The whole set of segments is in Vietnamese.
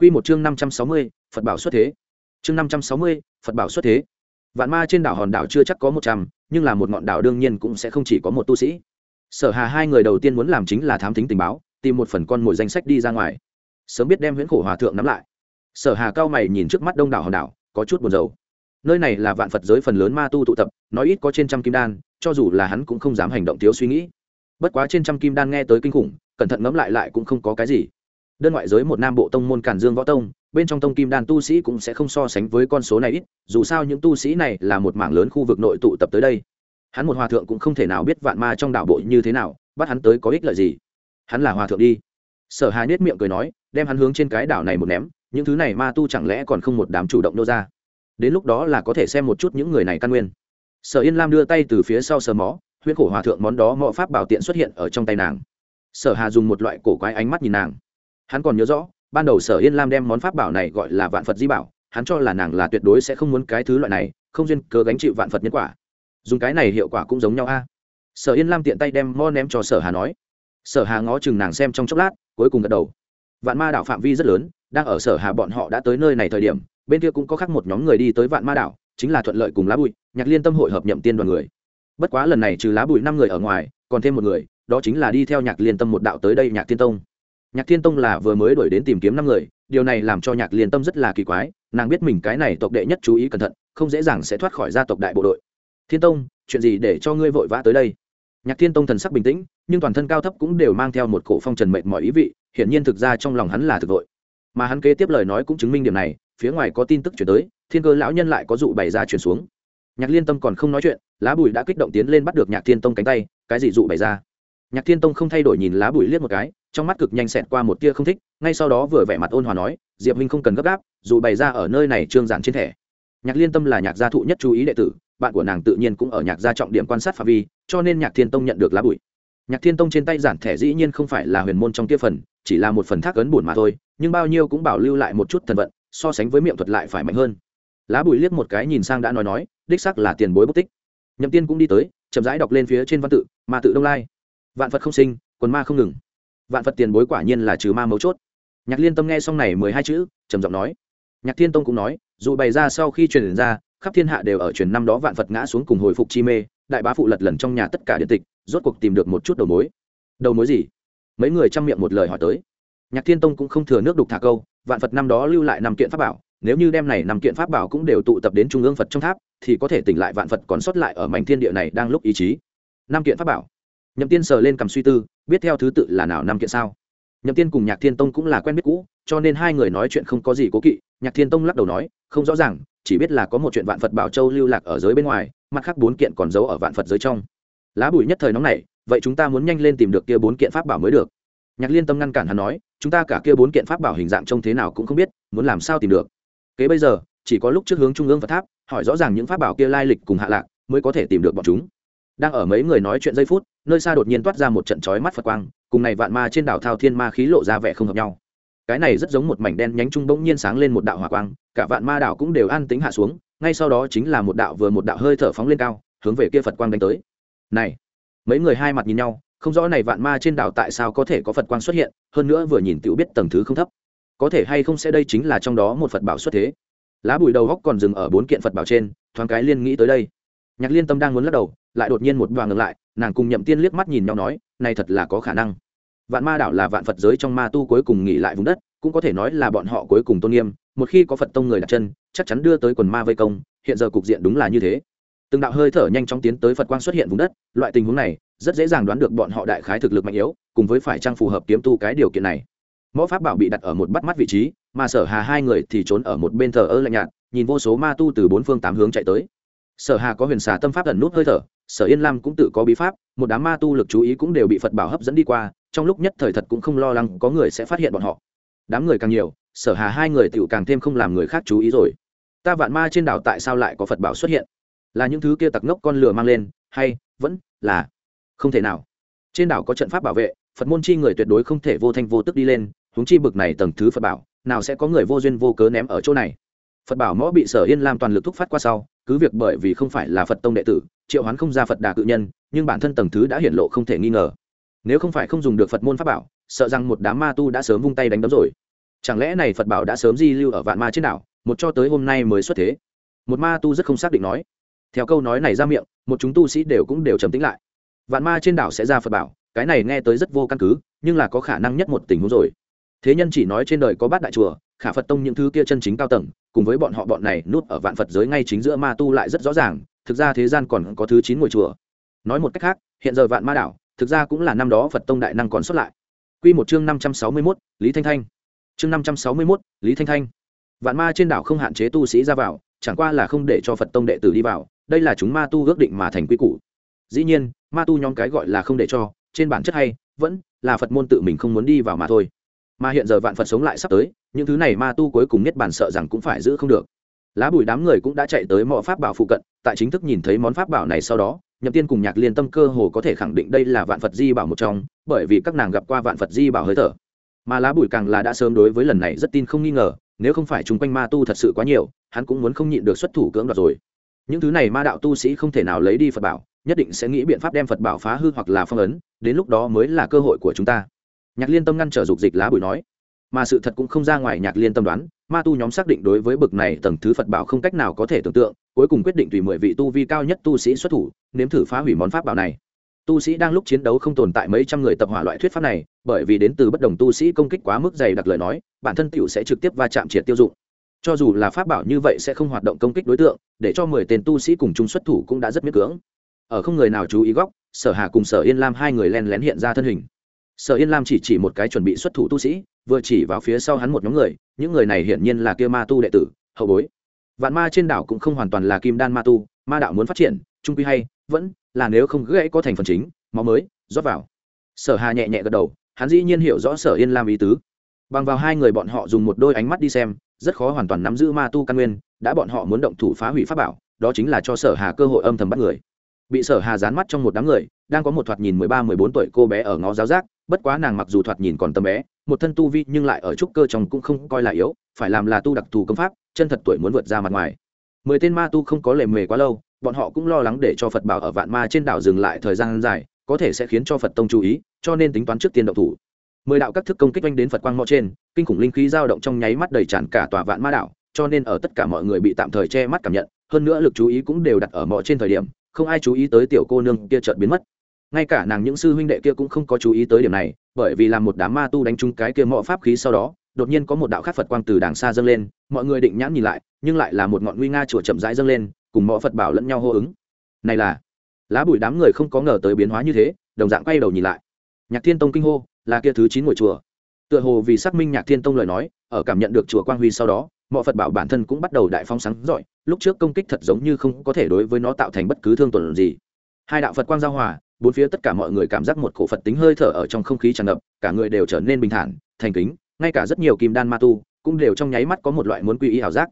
Quy một chương năm trăm sáu mươi, Phật bảo xuất thế. Chương năm trăm sáu mươi, Phật bảo xuất thế. Vạn Ma trên đảo hòn đảo chưa chắc có một trăm, nhưng là một ngọn đảo đương nhiên cũng sẽ không chỉ có một tu sĩ. Sở Hà hai người đầu tiên muốn làm chính là thám thính tình báo, tìm một phần con mồi danh sách đi ra ngoài. Sớm biết đem Huyễn Khổ Hòa thượng nắm lại. Sở Hà cao mày nhìn trước mắt đông đảo hòn đảo, có chút buồn rầu. Nơi này là vạn Phật giới phần lớn ma tu tụ tập, nói ít có trên trăm kim đan, cho dù là hắn cũng không dám hành động thiếu suy nghĩ. Bất quá trên trăm kim đan nghe tới kinh khủng, cẩn thận ngẫm lại lại cũng không có cái gì đơn ngoại giới một nam bộ tông môn cản dương võ tông, bên trong tông kim đan tu sĩ cũng sẽ không so sánh với con số này ít, dù sao những tu sĩ này là một mảng lớn khu vực nội tụ tập tới đây. Hắn một hòa thượng cũng không thể nào biết vạn ma trong đạo bộ như thế nào, bắt hắn tới có ích lợi gì. Hắn là hòa thượng đi. Sở hà nết miệng cười nói, đem hắn hướng trên cái đảo này một ném, những thứ này ma tu chẳng lẽ còn không một đám chủ động nô ra? Đến lúc đó là có thể xem một chút những người này căn nguyên. Sở yên lam đưa tay từ phía sau sờ mó, huyễn cổ hòa thượng món đó mọ pháp bảo tiện xuất hiện ở trong tay nàng. Sở hà dùng một loại cổ quái ánh mắt nhìn nàng hắn còn nhớ rõ, ban đầu sở yên lam đem món pháp bảo này gọi là vạn phật di bảo, hắn cho là nàng là tuyệt đối sẽ không muốn cái thứ loại này, không duyên cớ gánh chịu vạn phật nhân quả. Dùng cái này hiệu quả cũng giống nhau a. Sở yên lam tiện tay đem mo ném cho sở hà nói. Sở hà ngó chừng nàng xem trong chốc lát, cuối cùng gật đầu. Vạn ma đảo phạm vi rất lớn, đang ở sở hà bọn họ đã tới nơi này thời điểm, bên kia cũng có khác một nhóm người đi tới vạn ma đảo, chính là thuận lợi cùng lá bụi, nhạc liên tâm hội hợp nhậm tiên đoàn người. Bất quá lần này trừ lá bụi năm người ở ngoài, còn thêm một người, đó chính là đi theo nhạc liên tâm một đạo tới đây nhạc tiên tông nhạc thiên tông là vừa mới đổi đến tìm kiếm năm người, điều này làm cho nhạc liên tâm rất là kỳ quái, nàng biết mình cái này tộc đệ nhất chú ý cẩn thận, không dễ dàng sẽ thoát khỏi gia tộc đại bộ đội. Thiên tông, chuyện gì để cho ngươi vội vã tới đây? Nhạc thiên tông thần sắc bình tĩnh, nhưng toàn thân cao thấp cũng đều mang theo một cổ phong trần mệnh mọi ý vị, hiển nhiên thực ra trong lòng hắn là thực vội. Mà hắn kế tiếp lời nói cũng chứng minh điểm này, phía ngoài có tin tức chuyển tới, thiên cơ lão nhân lại có dụ bày ra chuyển xuống. Nhạc liên tâm còn không nói chuyện, lá bùi đã kích động tiến lên bắt được nhạc thiên tông cánh tay, cái gì dụ bày ra? Nhạc thiên tông không thay đổi nhìn lá bùi liếc một cái trong mắt cực nhanh xẹt qua một tia không thích, ngay sau đó vừa vẻ mặt ôn hòa nói, diệp minh không cần gấp gáp, dù bày ra ở nơi này trương giản trên thẻ. Nhạc liên tâm là nhạc gia thụ nhất chú ý đệ tử, bạn của nàng tự nhiên cũng ở nhạc gia trọng điểm quan sát phạm vi, cho nên nhạc thiên tông nhận được lá bụi. Nhạc thiên tông trên tay giản thẻ dĩ nhiên không phải là huyền môn trong kia phần, chỉ là một phần thác ấn buồn mà thôi, nhưng bao nhiêu cũng bảo lưu lại một chút thần vận, so sánh với miệng thuật lại phải mạnh hơn. Lá bụi liếc một cái nhìn sang đã nói nói, đích sắc là tiền bối bút tích. Nhậm tiên cũng đi tới, chậm rãi đọc lên phía trên văn tự mà tự đông lai. Vạn phật không sinh, quần ma không ngừng vạn phật tiền bối quả nhiên là trừ ma mấu chốt. Nhạc liên tâm nghe xong này mười hai chữ, trầm giọng nói. Nhạc thiên tông cũng nói, dù bày ra sau khi truyền ra, khắp thiên hạ đều ở truyền năm đó vạn phật ngã xuống cùng hồi phục chi mê, đại bá phụ lật lần trong nhà tất cả điện tịch, rốt cuộc tìm được một chút đầu mối. Đầu mối gì? Mấy người chăm miệng một lời hỏi tới. Nhạc thiên tông cũng không thừa nước đục thả câu, vạn phật năm đó lưu lại năm kiện pháp bảo, nếu như đem này năm kiện pháp bảo cũng đều tụ tập đến trung ương phật trong tháp, thì có thể tỉnh lại vạn phật còn sót lại ở mảnh thiên địa này đang lúc ý chí. Năm kiện pháp bảo nhậm tiên sờ lên cầm suy tư, biết theo thứ tự là nào năm kiện sao? Nhậm tiên cùng nhạc thiên tông cũng là quen biết cũ, cho nên hai người nói chuyện không có gì cố kỵ. Nhạc thiên tông lắc đầu nói, không rõ ràng, chỉ biết là có một chuyện vạn phật bảo châu lưu lạc ở giới bên ngoài, mặt khác bốn kiện còn giấu ở vạn phật giới trong. Lá bùi nhất thời nóng này vậy chúng ta muốn nhanh lên tìm được kia bốn kiện pháp bảo mới được. Nhạc liên tâm ngăn cản hắn nói, chúng ta cả kia bốn kiện pháp bảo hình dạng trông thế nào cũng không biết, muốn làm sao tìm được? Kế bây giờ, chỉ có lúc trước hướng trung ương phật tháp, hỏi rõ ràng những pháp bảo kia lai lịch cùng hạ lạc, mới có thể tìm được bọn chúng đang ở mấy người nói chuyện giây phút, nơi xa đột nhiên toát ra một trận chói mắt phật quang, cùng này vạn ma trên đảo thao thiên ma khí lộ ra vẻ không hợp nhau. Cái này rất giống một mảnh đen nhánh trung bỗng nhiên sáng lên một đạo hỏa quang, cả vạn ma đảo cũng đều an tính hạ xuống, ngay sau đó chính là một đạo vừa một đạo hơi thở phóng lên cao, hướng về kia phật quang đánh tới. Này, mấy người hai mặt nhìn nhau, không rõ này vạn ma trên đảo tại sao có thể có phật quang xuất hiện, hơn nữa vừa nhìn tiểu biết tầng thứ không thấp. Có thể hay không sẽ đây chính là trong đó một phật bảo xuất thế. Lá bùi đầu góc còn dừng ở bốn kiện phật bảo trên, thoáng cái liên nghĩ tới đây nhạc liên tâm đang muốn lắc đầu, lại đột nhiên một đoàn ngừng lại, nàng cùng nhậm tiên liếc mắt nhìn nhau nói, này thật là có khả năng. Vạn ma đảo là vạn phật giới trong ma tu cuối cùng nghỉ lại vùng đất, cũng có thể nói là bọn họ cuối cùng tôn nghiêm, một khi có phật tông người đặt chân, chắc chắn đưa tới quần ma vây công, hiện giờ cục diện đúng là như thế. Từng đạo hơi thở nhanh chóng tiến tới phật quang xuất hiện vùng đất, loại tình huống này, rất dễ dàng đoán được bọn họ đại khái thực lực mạnh yếu, cùng với phải trang phù hợp kiếm tu cái điều kiện này. Mõ pháp bảo bị đặt ở một bắt mắt vị trí, mà sở hà hai người thì trốn ở một bên thờ ơ lạnh nhạt, nhìn vô số ma tu từ bốn phương tám hướng chạy tới sở hà có huyền xà tâm pháp ẩn nút hơi thở, sở yên lam cũng tự có bí pháp, một đám ma tu lực chú ý cũng đều bị phật bảo hấp dẫn đi qua, trong lúc nhất thời thật cũng không lo lắng có người sẽ phát hiện bọn họ. Đám người càng nhiều, sở hà hai người tựu càng thêm không làm người khác chú ý rồi. Ta vạn ma trên đảo tại sao lại có phật bảo xuất hiện? Là những thứ kia tặc ngốc con lửa mang lên, hay vẫn là không thể nào? Trên đảo có trận pháp bảo vệ, phật môn chi người tuyệt đối không thể vô thanh vô tức đi lên, huống chi bực này tầng thứ phật bảo, nào sẽ có người vô duyên vô cớ ném ở chỗ này? Phật bảo mõ bị sở yên lam toàn lực thúc phát qua sau, cứ việc bởi vì không phải là phật tông đệ tử, triệu hoán không ra phật đà cự nhân, nhưng bản thân tầng thứ đã hiển lộ không thể nghi ngờ. Nếu không phải không dùng được phật môn pháp bảo, sợ rằng một đám ma tu đã sớm vung tay đánh đấm rồi. Chẳng lẽ này phật bảo đã sớm di lưu ở vạn ma trên đảo, một cho tới hôm nay mới xuất thế? Một ma tu rất không xác định nói. Theo câu nói này ra miệng, một chúng tu sĩ đều cũng đều trầm tính lại. Vạn ma trên đảo sẽ ra phật bảo, cái này nghe tới rất vô căn cứ, nhưng là có khả năng nhất một tình huống rồi. Thế nhân chỉ nói trên đời có bát đại chùa khả phật tông những thứ kia chân chính cao tầng, cùng với bọn họ bọn này núp ở vạn phật giới ngay chính giữa ma tu lại rất rõ ràng, thực ra thế gian còn có thứ chín ngôi chùa. Nói một cách khác, hiện giờ vạn ma đảo, thực ra cũng là năm đó phật tông đại năng còn xuất lại. Q một chương năm trăm sáu mươi mốt, lý thanh thanh. Chương năm trăm sáu mươi mốt, lý thanh thanh. Vạn ma trên đảo không hạn chế tu sĩ ra vào, chẳng qua là không để cho phật tông đệ tử đi vào, đây là chúng ma tu ước định mà thành quy củ. Dĩ nhiên, ma tu nhóm cái gọi là không để cho, trên bản chất hay, vẫn là phật môn tự mình không muốn đi vào mà thôi mà hiện giờ vạn phật sống lại sắp tới, những thứ này ma tu cuối cùng nhất bản sợ rằng cũng phải giữ không được. Lá bùi đám người cũng đã chạy tới mọi pháp bảo phụ cận, tại chính thức nhìn thấy món pháp bảo này sau đó, nhậm tiên cùng nhạc liên tâm cơ hồ có thể khẳng định đây là vạn phật di bảo một trong, bởi vì các nàng gặp qua vạn phật di bảo hơi thở. Mà lá bùi càng là đã sớm đối với lần này rất tin không nghi ngờ, nếu không phải chung quanh ma tu thật sự quá nhiều, hắn cũng muốn không nhịn được xuất thủ cưỡng đoạt rồi. Những thứ này ma đạo tu sĩ không thể nào lấy đi phật bảo, nhất định sẽ nghĩ biện pháp đem phật bảo phá hư hoặc là phong ấn, đến lúc đó mới là cơ hội của chúng ta nhạc liên tâm ngăn trở dục dịch lá bùi nói, mà sự thật cũng không ra ngoài nhạc liên tâm đoán, ma tu nhóm xác định đối với bực này tầng thứ phật bảo không cách nào có thể tưởng tượng, cuối cùng quyết định tùy mười vị tu vi cao nhất tu sĩ xuất thủ, nếm thử phá hủy món pháp bảo này. Tu sĩ đang lúc chiến đấu không tồn tại mấy trăm người tập hỏa loại thuyết pháp này, bởi vì đến từ bất đồng tu sĩ công kích quá mức dày đặc lời nói, bản thân tiểu sẽ trực tiếp va chạm triệt tiêu dụng. Cho dù là pháp bảo như vậy sẽ không hoạt động công kích đối tượng, để cho mười tên tu sĩ cùng chung xuất thủ cũng đã rất miễn cưỡng. Ở không người nào chú ý góc, sở hà cùng sở yên lam hai người len lén hiện ra thân hình sở yên lam chỉ chỉ một cái chuẩn bị xuất thủ tu sĩ, vừa chỉ vào phía sau hắn một nhóm người, những người này hiển nhiên là kia ma tu đệ tử, hậu bối. Vạn ma trên đảo cũng không hoàn toàn là kim đan ma tu, ma đạo muốn phát triển, trung quy hay, vẫn là nếu không gãy có thành phần chính, máu mới, rót vào. Sở hà nhẹ nhẹ gật đầu, hắn dĩ nhiên hiểu rõ sở yên lam ý tứ. Bằng vào hai người bọn họ dùng một đôi ánh mắt đi xem, rất khó hoàn toàn nắm giữ ma tu căn nguyên, đã bọn họ muốn động thủ phá hủy pháp bảo, đó chính là cho sở hà cơ hội âm thầm bắt người. Bị sở hà dán mắt trong một đám người, đang có một thoạt nhìn mười ba, mười bốn tuổi cô bé ở ngó giáo giác bất quá nàng mặc dù thoạt nhìn còn tầm bé, một thân tu vi nhưng lại ở trúc cơ trong cũng không coi là yếu, phải làm là tu đặc thù công pháp, chân thật tuổi muốn vượt ra mặt ngoài. Mười tên ma tu không có lề mề quá lâu, bọn họ cũng lo lắng để cho phật bảo ở vạn ma trên đảo dừng lại thời gian dài, có thể sẽ khiến cho phật tông chú ý, cho nên tính toán trước tiên động thủ. Mười đạo các thức công kích oanh đến phật quang mõ trên, kinh khủng linh khí dao động trong nháy mắt đầy tràn cả tòa vạn ma đảo, cho nên ở tất cả mọi người bị tạm thời che mắt cảm nhận, hơn nữa lực chú ý cũng đều đặt ở mõ trên thời điểm, không ai chú ý tới tiểu cô nương kia chợt biến mất ngay cả nàng những sư huynh đệ kia cũng không có chú ý tới điểm này, bởi vì làm một đám ma tu đánh trúng cái kia mọ pháp khí sau đó, đột nhiên có một đạo khắc phật quang từ đàng xa dâng lên, mọi người định nhãn nhìn lại, nhưng lại là một ngọn nguy nga chùa chậm rãi dâng lên, cùng mọ phật bảo lẫn nhau hô ứng. Này là, lá bụi đám người không có ngờ tới biến hóa như thế, đồng dạng quay đầu nhìn lại. Nhạc thiên tông kinh hô, là kia thứ chín ngôi chùa. Tựa hồ vì xác minh nhạc thiên tông lời nói, ở cảm nhận được chùa quang huy sau đó mọi phật bảo bản thân cũng bắt đầu đại phong sáng giỏi lúc trước công kích thật giống như không có thể đối với nó tạo thành bất cứ thương tổn gì. Hai đạo phật quang giao hòa bốn phía tất cả mọi người cảm giác một cổ phật tính hơi thở ở trong không khí tràn ngập, cả người đều trở nên bình thản, thành kính, ngay cả rất nhiều kim đan ma tu cũng đều trong nháy mắt có một loại muốn quy y ảo giác.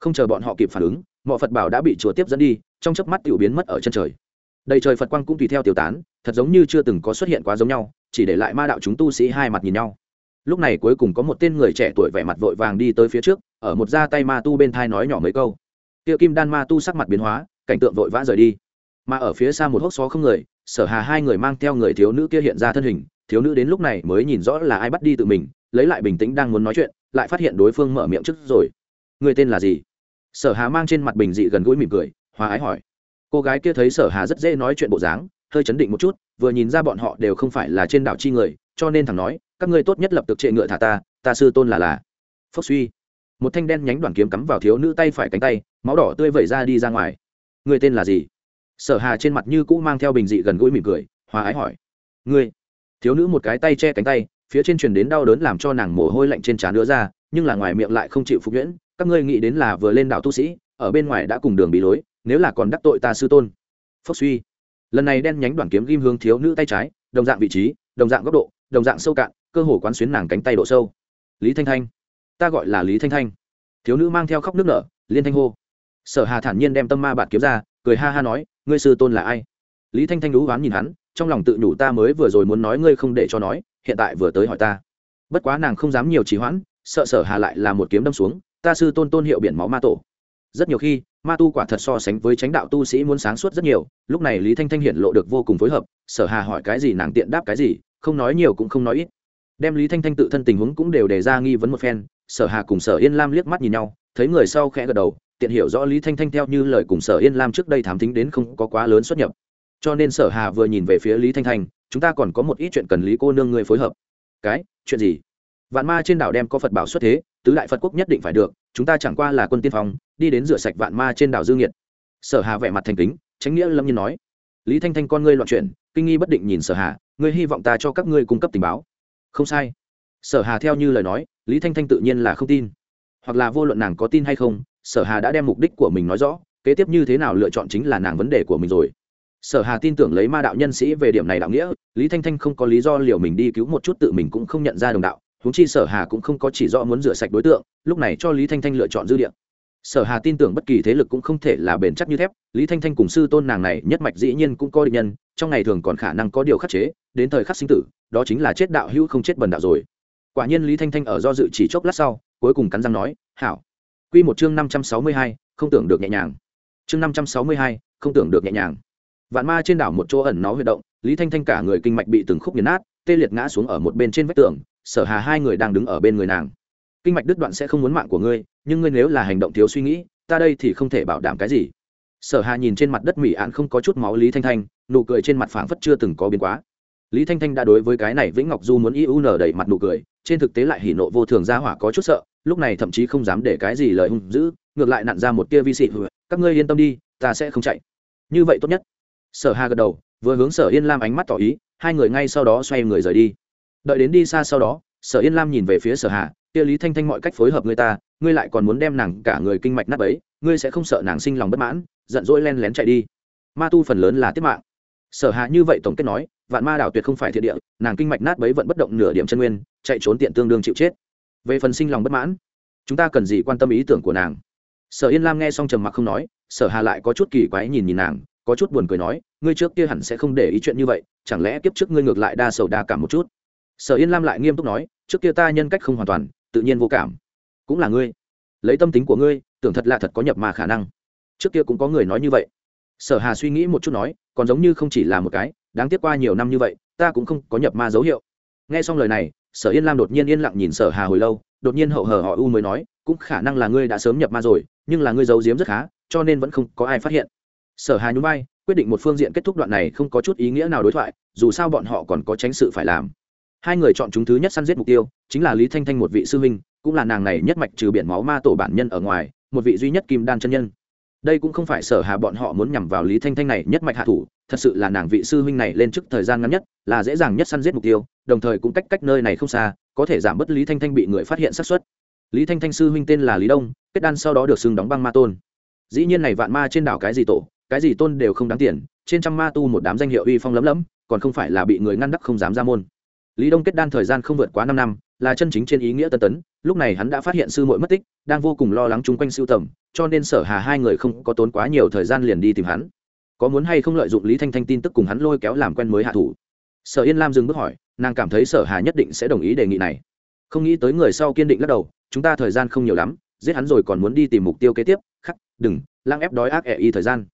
Không chờ bọn họ kịp phản ứng, mọi phật bảo đã bị chùa tiếp dẫn đi, trong chớp mắt tiểu biến mất ở chân trời. Đầy trời phật quang cũng tùy theo tiêu tán, thật giống như chưa từng có xuất hiện quá giống nhau, chỉ để lại ma đạo chúng tu sĩ hai mặt nhìn nhau. Lúc này cuối cùng có một tên người trẻ tuổi vẻ mặt vội vàng đi tới phía trước, ở một da tay ma tu bên thai nói nhỏ mấy câu. Kia kim đan ma tu sắc mặt biến hóa, cảnh tượng vội vã rời đi. Mà ở phía xa một hốc xó không người sở hà hai người mang theo người thiếu nữ kia hiện ra thân hình, thiếu nữ đến lúc này mới nhìn rõ là ai bắt đi tự mình, lấy lại bình tĩnh đang muốn nói chuyện, lại phát hiện đối phương mở miệng trước rồi. Người tên là gì? Sở hà mang trên mặt bình dị gần gũi mỉm cười, hòa ái hỏi. Cô gái kia thấy sở hà rất dễ nói chuyện bộ dáng, hơi chấn định một chút, vừa nhìn ra bọn họ đều không phải là trên đảo chi người, cho nên thằng nói, các ngươi tốt nhất lập tức trệ ngựa thả ta ta sư tôn là là. Phốc suy. Một thanh đen nhánh đoàn kiếm cắm vào thiếu nữ tay phải cánh tay, máu đỏ tươi vẩy ra đi ra ngoài. Người tên là gì? Sở hà trên mặt như cũ mang theo bình dị gần gũi mỉm cười, hòa ái hỏi, ngươi? Thiếu nữ một cái tay che cánh tay, phía trên truyền đến đau đớn làm cho nàng mồ hôi lạnh trên trán đứa ra, nhưng là ngoài miệng lại không chịu phục nhuyễn, các ngươi nghĩ đến là vừa lên đảo tu sĩ, ở bên ngoài đã cùng đường bị lối, nếu là còn đắc tội ta sư tôn. Phốc suy. Lần này đen nhánh đoàn kiếm ghim hướng thiếu nữ tay trái, đồng dạng vị trí, đồng dạng góc độ, đồng dạng sâu cạn, cơ hồ quán xuyến nàng cánh tay độ sâu. Lý thanh thanh. Ta gọi là lý thanh thanh. Thiếu nữ mang theo khóc nước nở, liên thanh hô. Sở hà thản nhiên đem tâm ma bạt kiếm ra cười ha ha nói, ngươi sư tôn là ai? Lý thanh thanh đú oán nhìn hắn, trong lòng tự nhủ, ta mới vừa rồi muốn nói ngươi không để cho nói, hiện tại vừa tới hỏi ta. Bất quá nàng không dám nhiều trì hoãn, sợ sở hà lại là một kiếm đâm xuống, ta sư tôn tôn hiệu biển máu ma tổ. Rất nhiều khi, ma tu quả thật so sánh với chánh đạo tu sĩ muốn sáng suốt rất nhiều, lúc này lý thanh thanh hiện lộ được vô cùng phối hợp, sở hà hỏi cái gì nàng tiện đáp cái gì, không nói nhiều cũng không nói ít. Đem lý thanh thanh tự thân tình huống cũng đều đề ra nghi vấn một phen, sở hà cùng sở yên lam liếc mắt nhìn nhau, thấy người sau khẽ gật đầu tiện hiểu rõ lý thanh thanh theo như lời cùng sở yên lam trước đây thám tính đến không có quá lớn xuất nhập. Cho nên sở hà vừa nhìn về phía lý thanh thanh, chúng ta còn có một ít chuyện cần lý cô nương người phối hợp. Cái? Chuyện gì? Vạn ma trên đảo đem có phật bảo xuất thế, tứ đại phật quốc nhất định phải được, chúng ta chẳng qua là quân tiên phong, đi đến rửa sạch vạn ma trên đảo dương nghiệt. Sở hà vẻ mặt thành kính, tránh nghĩa lâm nhiên nói. Lý thanh thanh con ngươi loạn chuyện kinh nghi bất định nhìn sở hà, ngươi hy vọng ta cho các ngươi cung cấp tình báo. Không sai. Sở hà theo như lời nói, lý thanh thanh tự nhiên là không tin. Hoặc là vô luận nàng có tin hay không sở hà đã đem mục đích của mình nói rõ, kế tiếp như thế nào lựa chọn chính là nàng vấn đề của mình rồi. Sở hà tin tưởng lấy ma đạo nhân sĩ về điểm này đạo nghĩa, lý thanh thanh không có lý do liều mình đi cứu một chút tự mình cũng không nhận ra đồng đạo, huống chi sở hà cũng không có chỉ rõ muốn rửa sạch đối tượng, lúc này cho lý thanh thanh lựa chọn dư địa. Sở hà tin tưởng bất kỳ thế lực cũng không thể là bền chắc như thép, lý thanh thanh cùng sư tôn nàng này nhất mạch dĩ nhiên cũng có định nhân, trong ngày thường còn khả năng có điều khắc chế, đến thời khắc sinh tử, đó chính là chết đạo hữu không chết bần đạo rồi. Quả nhiên lý thanh thanh ở do dự chỉ chốc lát sau, cuối cùng cắn răng nói, hảo quy một chương năm trăm sáu mươi hai, không tưởng được nhẹ nhàng. Chương năm trăm sáu mươi hai, không tưởng được nhẹ nhàng. Vạn ma trên đảo một chỗ ẩn nó huy động lý thanh thanh cả người kinh mạch bị từng khúc nghiền nát tê liệt ngã xuống ở một bên trên vách tường sở hà hai người đang đứng ở bên người nàng. Kinh mạch đứt đoạn sẽ không muốn mạng của ngươi nhưng ngươi nếu là hành động thiếu suy nghĩ ta đây thì không thể bảo đảm cái gì. Sở hà nhìn trên mặt đất mỉ án không có chút máu lý thanh thanh nụ cười trên mặt phảng phất chưa từng có biến quá. Lý thanh thanh đã đối với cái này vĩnh ngọc du muốn iu nở đẩy mặt nụ cười trên thực tế lại hỉ nộ vô thường ra hỏa có chút sợ lúc này thậm chí không dám để cái gì lời hung dữ, ngược lại nặn ra một tia vi xị các ngươi yên tâm đi, ta sẽ không chạy. Như vậy tốt nhất. Sở hà gật đầu, vừa hướng sở yên lam ánh mắt tỏ ý, hai người ngay sau đó xoay người rời đi. Đợi đến đi xa sau đó, sở yên lam nhìn về phía sở hà, tia lý thanh thanh mọi cách phối hợp người ta, ngươi lại còn muốn đem nàng cả người kinh mạch nát ấy ngươi sẽ không sợ nàng sinh lòng bất mãn, giận dỗi len lén chạy đi. Ma tu phần lớn là tiếp mạng. Sở hà như vậy tổng kết nói, vạn ma đảo tuyệt không phải thiệt địa, nàng kinh mạch nát bấy vẫn bất động nửa điểm chân nguyên, chạy trốn tiện tương đương chịu chết về phần sinh lòng bất mãn, chúng ta cần gì quan tâm ý tưởng của nàng? Sở yên lam nghe xong trầm mặc không nói, sở hà lại có chút kỳ quái nhìn nhìn nàng, có chút buồn cười nói, ngươi trước kia hẳn sẽ không để ý chuyện như vậy, chẳng lẽ kiếp trước ngươi ngược lại đa sầu đa cảm một chút? Sở yên lam lại nghiêm túc nói, trước kia ta nhân cách không hoàn toàn, tự nhiên vô cảm. Cũng là ngươi. Lấy tâm tính của ngươi, tưởng thật là thật có nhập mà khả năng. Trước kia cũng có người nói như vậy. Sở hà suy nghĩ một chút nói, còn giống như không chỉ là một cái, đáng tiếc qua nhiều năm như vậy, ta cũng không có nhập ma dấu hiệu. Nghe xong lời này sở yên lam đột nhiên yên lặng nhìn sở hà hồi lâu, đột nhiên hậu hờ họ u mới nói, cũng khả năng là ngươi đã sớm nhập ma rồi, nhưng là ngươi giấu giếm rất khá, cho nên vẫn không có ai phát hiện. Sở hà nhún vai, quyết định một phương diện kết thúc đoạn này không có chút ý nghĩa nào đối thoại, dù sao bọn họ còn có tránh sự phải làm. Hai người chọn chúng thứ nhất săn giết mục tiêu, chính là lý thanh thanh một vị sư huynh, cũng là nàng này nhất mạch trừ biển máu ma tổ bản nhân ở ngoài, một vị duy nhất kim đan chân nhân đây cũng không phải sở hà bọn họ muốn nhằm vào lý thanh thanh này nhất mạch hạ thủ, thật sự là nàng vị sư huynh này lên trước thời gian ngắn nhất, là dễ dàng nhất săn giết mục tiêu, đồng thời cũng cách cách nơi này không xa, có thể giảm bớt lý thanh thanh bị người phát hiện xác suất. Lý thanh thanh sư huynh tên là lý đông, kết đan sau đó được xưng đóng băng ma tôn. Dĩ nhiên này vạn ma trên đảo cái gì tổ, cái gì tôn đều không đáng tiền, trên trăm ma tu một đám danh hiệu uy phong lấm lấm, còn không phải là bị người ngăn đắc không dám ra môn. Lý đông kết đan thời gian không vượt quá năm năm là chân chính trên ý nghĩa tân tấn, lúc này hắn đã phát hiện sư muội mất tích, đang vô cùng lo lắng chung quanh siêu tầm, cho nên sở hà hai người không có tốn quá nhiều thời gian liền đi tìm hắn. Có muốn hay không lợi dụng lý thanh thanh tin tức cùng hắn lôi kéo làm quen mới hạ thủ? Sở yên lam dừng bước hỏi, nàng cảm thấy sở hà nhất định sẽ đồng ý đề nghị này. Không nghĩ tới người sau kiên định lắc đầu, chúng ta thời gian không nhiều lắm, giết hắn rồi còn muốn đi tìm mục tiêu kế tiếp, khắc, đừng lang ép đói ác ẻ y thời gian.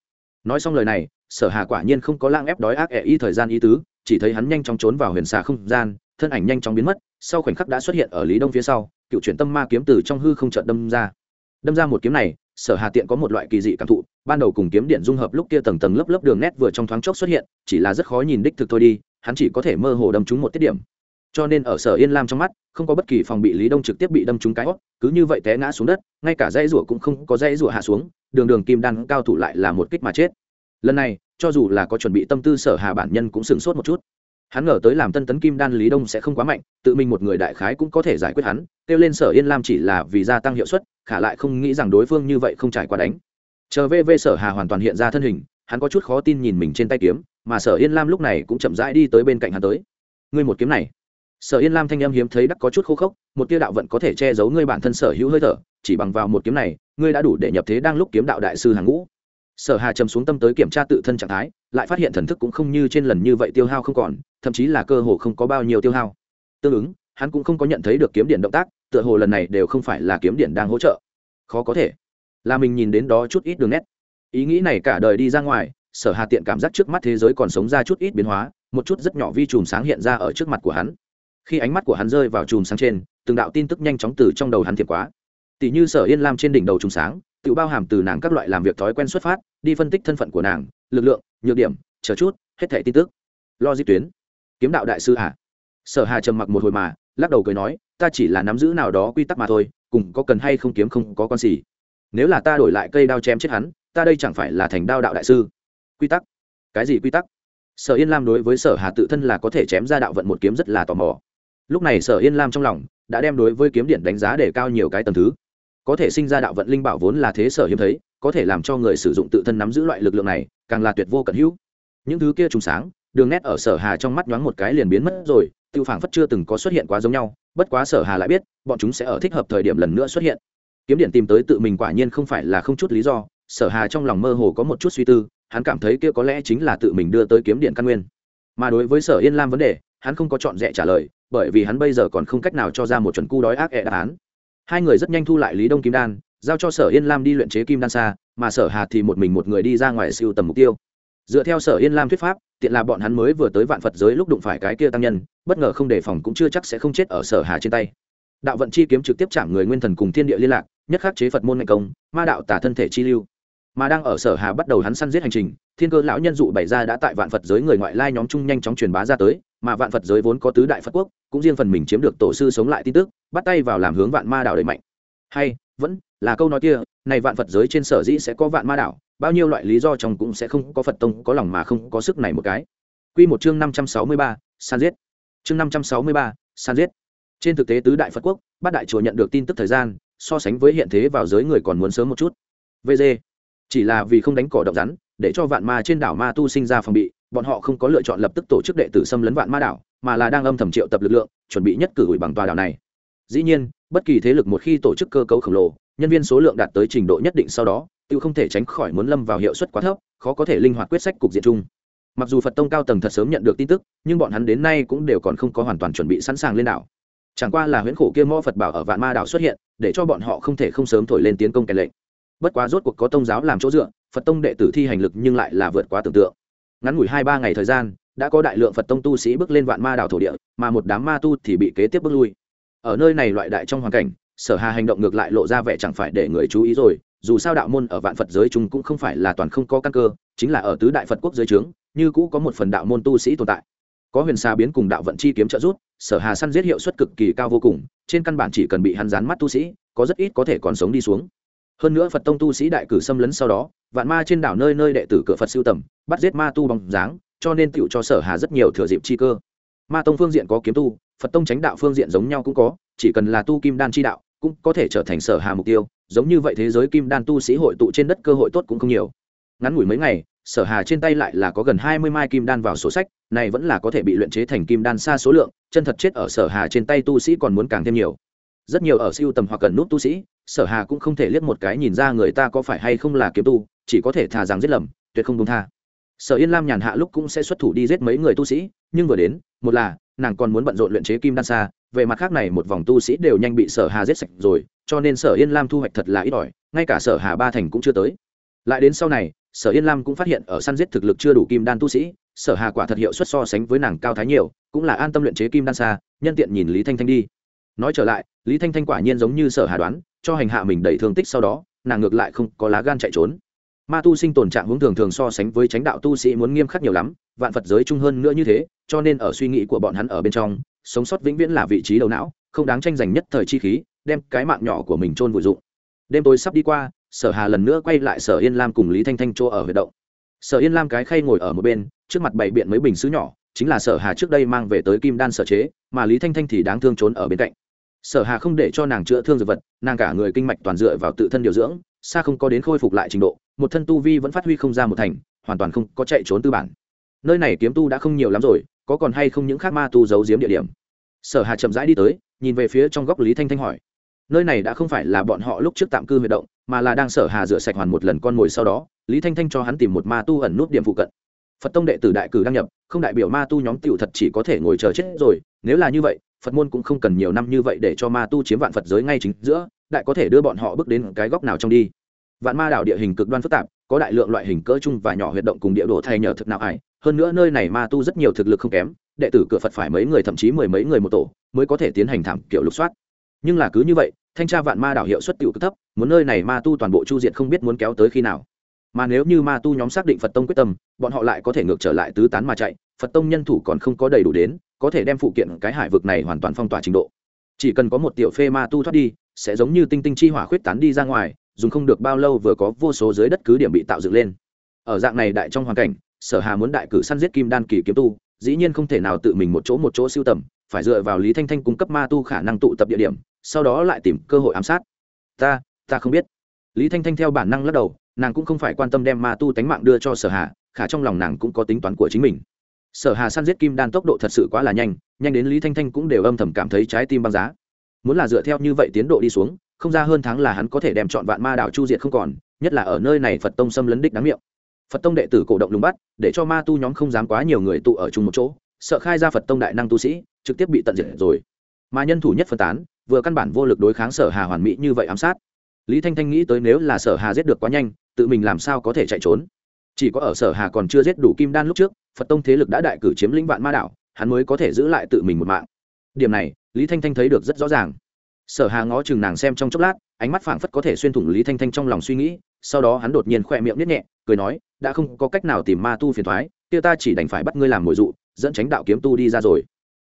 Nói xong lời này, sở hà quả nhiên không có lang ép đói ác ẻ y thời gian ý tứ, chỉ thấy hắn nhanh chóng trốn vào huyền xà không gian thân ảnh nhanh chóng biến mất, sau khoảnh khắc đã xuất hiện ở lý đông phía sau, cựu chuyển tâm ma kiếm từ trong hư không chợt đâm ra. Đâm ra một kiếm này, sở hà tiện có một loại kỳ dị cảm thụ, ban đầu cùng kiếm điện dung hợp lúc kia tầng tầng lớp lớp đường nét vừa trong thoáng chốc xuất hiện, chỉ là rất khó nhìn đích thực thôi đi, hắn chỉ có thể mơ hồ đâm trúng một tiết điểm. Cho nên ở sở yên lam trong mắt, không có bất kỳ phòng bị lý đông trực tiếp bị đâm trúng cái hót cứ như vậy té ngã xuống đất, ngay cả dãy rủa cũng không có dãy rủa hạ xuống, đường đường kim đan cao thủ lại là một kích mà chết. Lần này, cho dù là có chuẩn bị tâm tư sở hà bản nhân cũng sửng sốt một chút hắn ngờ tới làm tân tấn kim đan lý đông sẽ không quá mạnh, tự mình một người đại khái cũng có thể giải quyết hắn, kêu lên sở yên lam chỉ là vì gia tăng hiệu suất, khả lại không nghĩ rằng đối phương như vậy không trải qua đánh. Chờ vv sở hà hoàn toàn hiện ra thân hình, hắn có chút khó tin nhìn mình trên tay kiếm, mà sở yên lam lúc này cũng chậm rãi đi tới bên cạnh hắn tới. Ngươi một kiếm này. Sở yên lam thanh em hiếm thấy đắc có chút khô khốc, một tia đạo vận có thể che giấu ngươi bản thân sở hữu hơi thở, chỉ bằng vào một kiếm này, ngươi đã đủ để nhập thế đang lúc kiếm đạo đại sư hàng ngũ sở hà trầm xuống tâm tới kiểm tra tự thân trạng thái, lại phát hiện thần thức cũng không như trên lần như vậy tiêu hao không còn, thậm chí là cơ hồ không có bao nhiêu tiêu hao. Tương ứng, hắn cũng không có nhận thấy được kiếm điện động tác, tựa hồ lần này đều không phải là kiếm điện đang hỗ trợ. Khó có thể. Là mình nhìn đến đó chút ít đường nét. Ý nghĩ này cả đời đi ra ngoài, sở hà tiện cảm giác trước mắt thế giới còn sống ra chút ít biến hóa, một chút rất nhỏ vi chùm sáng hiện ra ở trước mặt của hắn. Khi ánh mắt của hắn rơi vào chùm sáng trên, từng đạo tin tức nhanh chóng từ trong đầu hắn thiệp quá. Tỷ như sở yên lam trên đỉnh đầu chùm sáng tự bao hàm từ nàng các loại làm việc thói quen xuất phát, đi phân tích thân phận của nàng, lực lượng, nhược điểm, chờ chút, hết thẻ tin tức. Lo di tuyến. Kiếm đạo đại sư hà. Sở hà trầm mặc một hồi mà, lắc đầu cười nói, ta chỉ là nắm giữ nào đó quy tắc mà thôi, cùng có cần hay không kiếm không có con gì nếu là ta đổi lại cây đao chém chết hắn, ta đây chẳng phải là thành đao đạo đại sư? Quy tắc. Cái gì quy tắc? Sở yên lam đối với sở hà tự thân là có thể chém ra đạo vận một kiếm rất là tò mò. Lúc này sở yên lam trong lòng đã đem đối với kiếm điện đánh giá để cao nhiều cái tầm thứ có thể sinh ra đạo vận linh bảo vốn là thế sở hiếm thấy, có thể làm cho người sử dụng tự thân nắm giữ loại lực lượng này, càng là tuyệt vô cận hữu. Những thứ kia trùng sáng, đường nét ở sở hà trong mắt nhoáng một cái liền biến mất rồi, tiêu phảng phất chưa từng có xuất hiện quá giống nhau, bất quá sở hà lại biết, bọn chúng sẽ ở thích hợp thời điểm lần nữa xuất hiện. Kiếm điện tìm tới tự mình quả nhiên không phải là không chút lý do, sở hà trong lòng mơ hồ có một chút suy tư, hắn cảm thấy kia có lẽ chính là tự mình đưa tới kiếm điện căn nguyên. Mà đối với sở yên lam vấn đề, hắn không có chọn rẻ trả lời, bởi vì hắn bây giờ còn không cách nào cho ra một chuẩn cu đói ác ẹ đáp án hai người rất nhanh thu lại lý đông kim đan, giao cho sở yên lam đi luyện chế kim đan xa mà sở hà thì một mình một người đi ra ngoài siêu tầm mục tiêu. Dựa theo sở yên lam thuyết pháp, tiện là bọn hắn mới vừa tới vạn phật giới lúc đụng phải cái kia tăng nhân, bất ngờ không đề phòng cũng chưa chắc sẽ không chết ở sở hà trên tay. Đạo vận chi kiếm trực tiếp chạm người nguyên thần cùng thiên địa liên lạc, nhất khắc chế phật môn ngành công, ma đạo tả thân thể chi lưu. Mà đang ở sở hà bắt đầu hắn săn giết hành trình, thiên cơ lão nhân dụ bày ra đã tại vạn phật giới người ngoại lai nhóm chung nhanh chóng truyền bá ra tới, mà vạn phật giới vốn có tứ đại phật quốc cũng riêng phần mình chiếm được tổ sư sống lại tin tức bắt tay vào làm hướng vạn ma đảo đẩy mạnh. Hay vẫn là câu nói kia này vạn phật giới trên sở dĩ sẽ có vạn ma đảo bao nhiêu loại lý do trong cũng sẽ không có phật tông có lòng mà không có sức này một cái. Quy một chương năm trăm sáu mươi ba, san giết. Chương năm trăm sáu mươi ba, san giết. Trên thực tế tứ đại phật quốc bát đại chùa nhận được tin tức thời gian so sánh với hiện thế vào giới người còn muốn sớm một chút. Vg chỉ là vì không đánh cỏ động rắn để cho vạn ma trên đảo ma tu sinh ra phòng bị bọn họ không có lựa chọn lập tức tổ chức đệ tử xâm lấn vạn ma đảo mà là đang âm thầm triệu tập lực lượng, chuẩn bị nhất cử ủi bằng tòa đảo này. Dĩ nhiên, bất kỳ thế lực một khi tổ chức cơ cấu khổng lồ, nhân viên số lượng đạt tới trình độ nhất định sau đó, tự không thể tránh khỏi muốn lâm vào hiệu suất quá thấp, khó có thể linh hoạt quyết sách cục diện chung. Mặc dù phật tông cao tầng thật sớm nhận được tin tức, nhưng bọn hắn đến nay cũng đều còn không có hoàn toàn chuẩn bị sẵn sàng lên đảo. Chẳng qua là huyễn khổ kia mõ phật bảo ở vạn ma đảo xuất hiện, để cho bọn họ không thể không sớm thổi lên tiến công kèn lệnh. Bất quá rốt cuộc có tông giáo làm chỗ dựa, phật tông đệ tử thi hành lực nhưng lại là vượt quá tưởng tượng. Ngắn ngủi hai ba ngày thời gian đã có đại lượng phật tông tu sĩ bước lên vạn ma đảo thổ địa, mà một đám ma tu thì bị kế tiếp bước lui. Ở nơi này loại đại trong hoàn cảnh, sở hà hành động ngược lại lộ ra vẻ chẳng phải để người chú ý rồi, dù sao đạo môn ở vạn phật giới chúng cũng không phải là toàn không có căn cơ, chính là ở tứ đại phật quốc giới trướng, như cũ có một phần đạo môn tu sĩ tồn tại. Có huyền xa biến cùng đạo vận chi kiếm trợ giúp, sở hà săn giết hiệu suất cực kỳ cao vô cùng, trên căn bản chỉ cần bị hắn dán mắt tu sĩ, có rất ít có thể còn sống đi xuống. Hơn nữa phật tông tu sĩ đại cử xâm lấn sau đó, vạn ma trên đảo nơi nơi đệ tử cửa phật siêu tầm, bắt giết ma tu bằng dáng cho nên tựu cho sở hà rất nhiều thừa dịp chi cơ. Ma tông phương diện có kiếm tu, phật tông tránh đạo phương diện giống nhau cũng có, chỉ cần là tu kim đan chi đạo, cũng có thể trở thành sở hà mục tiêu, giống như vậy thế giới kim đan tu sĩ hội tụ trên đất cơ hội tốt cũng không nhiều. Ngắn ngủi mấy ngày, sở hà trên tay lại là có gần hai mươi mai kim đan vào sổ sách, này vẫn là có thể bị luyện chế thành kim đan xa số lượng, chân thật chết ở sở hà trên tay tu sĩ còn muốn càng thêm nhiều. Rất nhiều ở siêu tầm hoặc cần nút tu sĩ, sở hà cũng không thể liếc một cái nhìn ra người ta có phải hay không là kiếm tu, chỉ có thể thà rằng giết lầm, tuyệt không công tha sở yên lam nhàn hạ lúc cũng sẽ xuất thủ đi giết mấy người tu sĩ, nhưng vừa đến, một là, nàng còn muốn bận rộn luyện chế kim đan xa, về mặt khác này một vòng tu sĩ đều nhanh bị sở hà giết sạch rồi, cho nên sở yên lam thu hoạch thật là ít ỏi, ngay cả sở hà ba thành cũng chưa tới. Lại đến sau này, sở yên lam cũng phát hiện ở săn giết thực lực chưa đủ kim đan tu sĩ, sở hà quả thật hiệu suất so sánh với nàng cao thái nhiều, cũng là an tâm luyện chế kim đan xa, nhân tiện nhìn lý thanh thanh đi. Nói trở lại, lý thanh thanh quả nhiên giống như sở hà đoán, cho hành hạ mình đầy thương tích sau đó, nàng ngược lại không có lá gan chạy trốn ma tu sinh tồn trạng hướng thường thường so sánh với chánh đạo tu sĩ muốn nghiêm khắc nhiều lắm, vạn phật giới chung hơn nữa như thế, cho nên ở suy nghĩ của bọn hắn ở bên trong, sống sót vĩnh viễn là vị trí đầu não, không đáng tranh giành nhất thời chi khí, đem cái mạng nhỏ của mình trôn vùi dụng. Đêm tối sắp đi qua, sở hà lần nữa quay lại sở yên lam cùng lý thanh thanh chỗ ở huyệt động. Sở yên lam cái khay ngồi ở một bên, trước mặt bảy biện mấy bình xứ nhỏ, chính là sở hà trước đây mang về tới kim đan sở chế, mà lý thanh thanh thì đáng thương trốn ở bên cạnh. Sở hà không để cho nàng chữa thương dược vật, nàng cả người kinh mạch toàn dựa vào tự thân điều dưỡng, xa không có đến khôi phục lại trình độ một thân tu vi vẫn phát huy không ra một thành, hoàn toàn không có chạy trốn tư bản. Nơi này kiếm tu đã không nhiều lắm rồi, có còn hay không những khác ma tu giấu giếm địa điểm? Sở hà chậm rãi đi tới, nhìn về phía trong góc lý thanh thanh hỏi. Nơi này đã không phải là bọn họ lúc trước tạm cư huy động, mà là đang sở hà rửa sạch hoàn một lần con mồi sau đó, lý thanh thanh cho hắn tìm một ma tu ẩn nút điểm phụ cận. Phật tông đệ tử đại cử đăng nhập, không đại biểu ma tu nhóm tiểu thật chỉ có thể ngồi chờ chết rồi, nếu là như vậy, phật môn cũng không cần nhiều năm như vậy để cho ma tu chiếm vạn phật giới ngay chính giữa, đại có thể đưa bọn họ bước đến cái góc nào trong đi vạn ma đảo địa hình cực đoan phức tạp, có đại lượng loại hình cỡ chung và nhỏ huyệt động cùng địa đồ thay nhờ thực nào ải. Hơn nữa nơi này ma tu rất nhiều thực lực không kém, đệ tử cửa phật phải mấy người thậm chí mười mấy người một tổ mới có thể tiến hành thảm kiểu lục soát. Nhưng là cứ như vậy, thanh tra vạn ma đảo hiệu suất tiểu cực thấp, muốn nơi này ma tu toàn bộ chu diện không biết muốn kéo tới khi nào. Mà nếu như ma tu nhóm xác định phật tông quyết tâm, bọn họ lại có thể ngược trở lại tứ tán mà chạy, phật tông nhân thủ còn không có đầy đủ đến, có thể đem phụ kiện cái hải vực này hoàn toàn phong tỏa trình độ. Chỉ cần có một tiểu phê ma tu thoát đi, sẽ giống như tinh tinh chi hỏa khuyết tán đi ra ngoài dùng không được bao lâu vừa có vô số dưới đất cứ điểm bị tạo dựng lên. Ở dạng này đại trong hoàn cảnh, sở hà muốn đại cử săn giết kim đan kỳ kiếm tu, dĩ nhiên không thể nào tự mình một chỗ một chỗ siêu tầm, phải dựa vào lý thanh thanh cung cấp ma tu khả năng tụ tập địa điểm, sau đó lại tìm cơ hội ám sát. Ta ta không biết. Lý thanh thanh theo bản năng lắc đầu, nàng cũng không phải quan tâm đem ma tu tánh mạng đưa cho sở hà, khả trong lòng nàng cũng có tính toán của chính mình. Sở hà săn giết kim đan tốc độ thật sự quá là nhanh nhanh đến lý thanh thanh cũng đều âm thầm cảm thấy trái tim băng giá. Muốn là dựa theo như vậy tiến độ đi xuống không ra hơn tháng là hắn có thể đem chọn vạn ma đảo chu diệt không còn, nhất là ở nơi này phật tông xâm lấn đích đáng miệng. Phật tông đệ tử cổ động lùng bắt, để cho ma tu nhóm không dám quá nhiều người tụ ở chung một chỗ, sợ khai ra phật tông đại năng tu sĩ, trực tiếp bị tận diệt rồi. Mà nhân thủ nhất phân tán, vừa căn bản vô lực đối kháng sở hà hoàn mỹ như vậy ám sát. Lý thanh thanh nghĩ tới nếu là sở hà giết được quá nhanh, tự mình làm sao có thể chạy trốn? Chỉ có ở sở hà còn chưa giết đủ kim đan lúc trước, phật tông thế lực đã đại cử chiếm lĩnh vạn ma đảo, hắn mới có thể giữ lại tự mình một mạng. Điểm này, lý thanh thanh thấy được rất rõ ràng sở hà ngó chừng nàng xem trong chốc lát, ánh mắt phảng phất có thể xuyên thủng lý thanh thanh trong lòng suy nghĩ, sau đó hắn đột nhiên khỏe miệng nhếch nhẹ, cười nói, đã không có cách nào tìm ma tu phiền thoái kia ta chỉ đành phải bắt ngươi làm mồi dụ, dẫn tránh đạo kiếm tu đi ra rồi.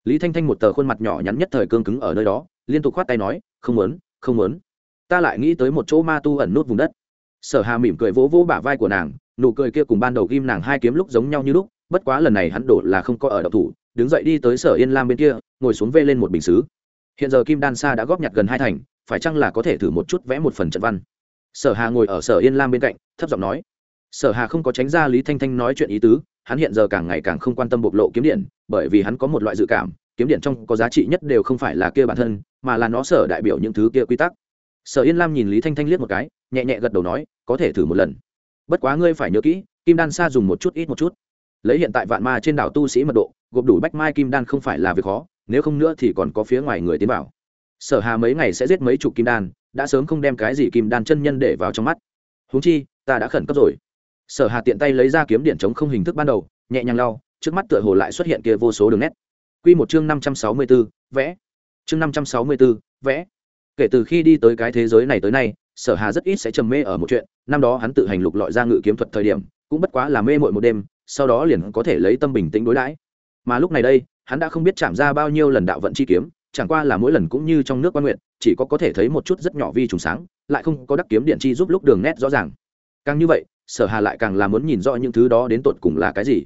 Lý thanh thanh một tờ khuôn mặt nhỏ nhắn nhất thời cương cứng ở nơi đó, liên tục khoát tay nói, không muốn không muốn. Ta lại nghĩ tới một chỗ ma tu ẩn nút vùng đất. Sở hà mỉm cười vỗ vỗ bả vai của nàng, nụ cười kia cùng ban đầu ghim nàng hai kiếm lúc giống nhau như lúc, bất quá lần này hắn đổ là không có ở đậu thủ, đứng dậy đi tới sở yên lam bên kia, ngồi xuống vê lên một bình xứ hiện giờ kim đan sa đã góp nhặt gần hai thành, phải chăng là có thể thử một chút vẽ một phần trận văn? Sở hà ngồi ở sở yên lam bên cạnh, thấp giọng nói. Sở hà không có tránh ra lý thanh thanh nói chuyện ý tứ, hắn hiện giờ càng ngày càng không quan tâm bộc lộ kiếm điện, bởi vì hắn có một loại dự cảm, kiếm điện trong có giá trị nhất đều không phải là kia bản thân, mà là nó sở đại biểu những thứ kia quy tắc. Sở yên lam nhìn lý thanh thanh liếc một cái, nhẹ nhẹ gật đầu nói, có thể thử một lần. Bất quá ngươi phải nhớ kỹ, kim đan sa dùng một chút ít một chút. Lấy hiện tại vạn ma trên đảo tu sĩ mật độ, gộp đủ bách mai kim đan không phải là việc khó nếu không nữa thì còn có phía ngoài người tiến vào. Sở hà mấy ngày sẽ giết mấy chục kim đan đã sớm không đem cái gì kim đan chân nhân để vào trong mắt. Huống chi ta đã khẩn cấp rồi. Sở hà tiện tay lấy ra kiếm điện chống không hình thức ban đầu nhẹ nhàng lau trước mắt tựa hồ lại xuất hiện kia vô số đường nét. Quy một chương năm trăm sáu mươi 564, vẽ. Chương năm trăm sáu mươi 564, vẽ. Kể từ khi đi tới cái thế giới này tới nay sở hà rất ít sẽ trầm mê ở một chuyện năm đó hắn tự hành lục lọi ra ngự kiếm thuật thời điểm cũng bất quá là mê mội một đêm sau đó liền có thể lấy tâm bình tĩnh đối đãi mà lúc này đây, hắn đã không biết chạm ra bao nhiêu lần đạo vận chi kiếm, chẳng qua là mỗi lần cũng như trong nước quan nguyện chỉ có có thể thấy một chút rất nhỏ vi trùng sáng, lại không có đắc kiếm điện chi giúp lúc đường nét rõ ràng. Càng như vậy, sở hà lại càng là muốn nhìn rõ những thứ đó đến tột cùng là cái gì.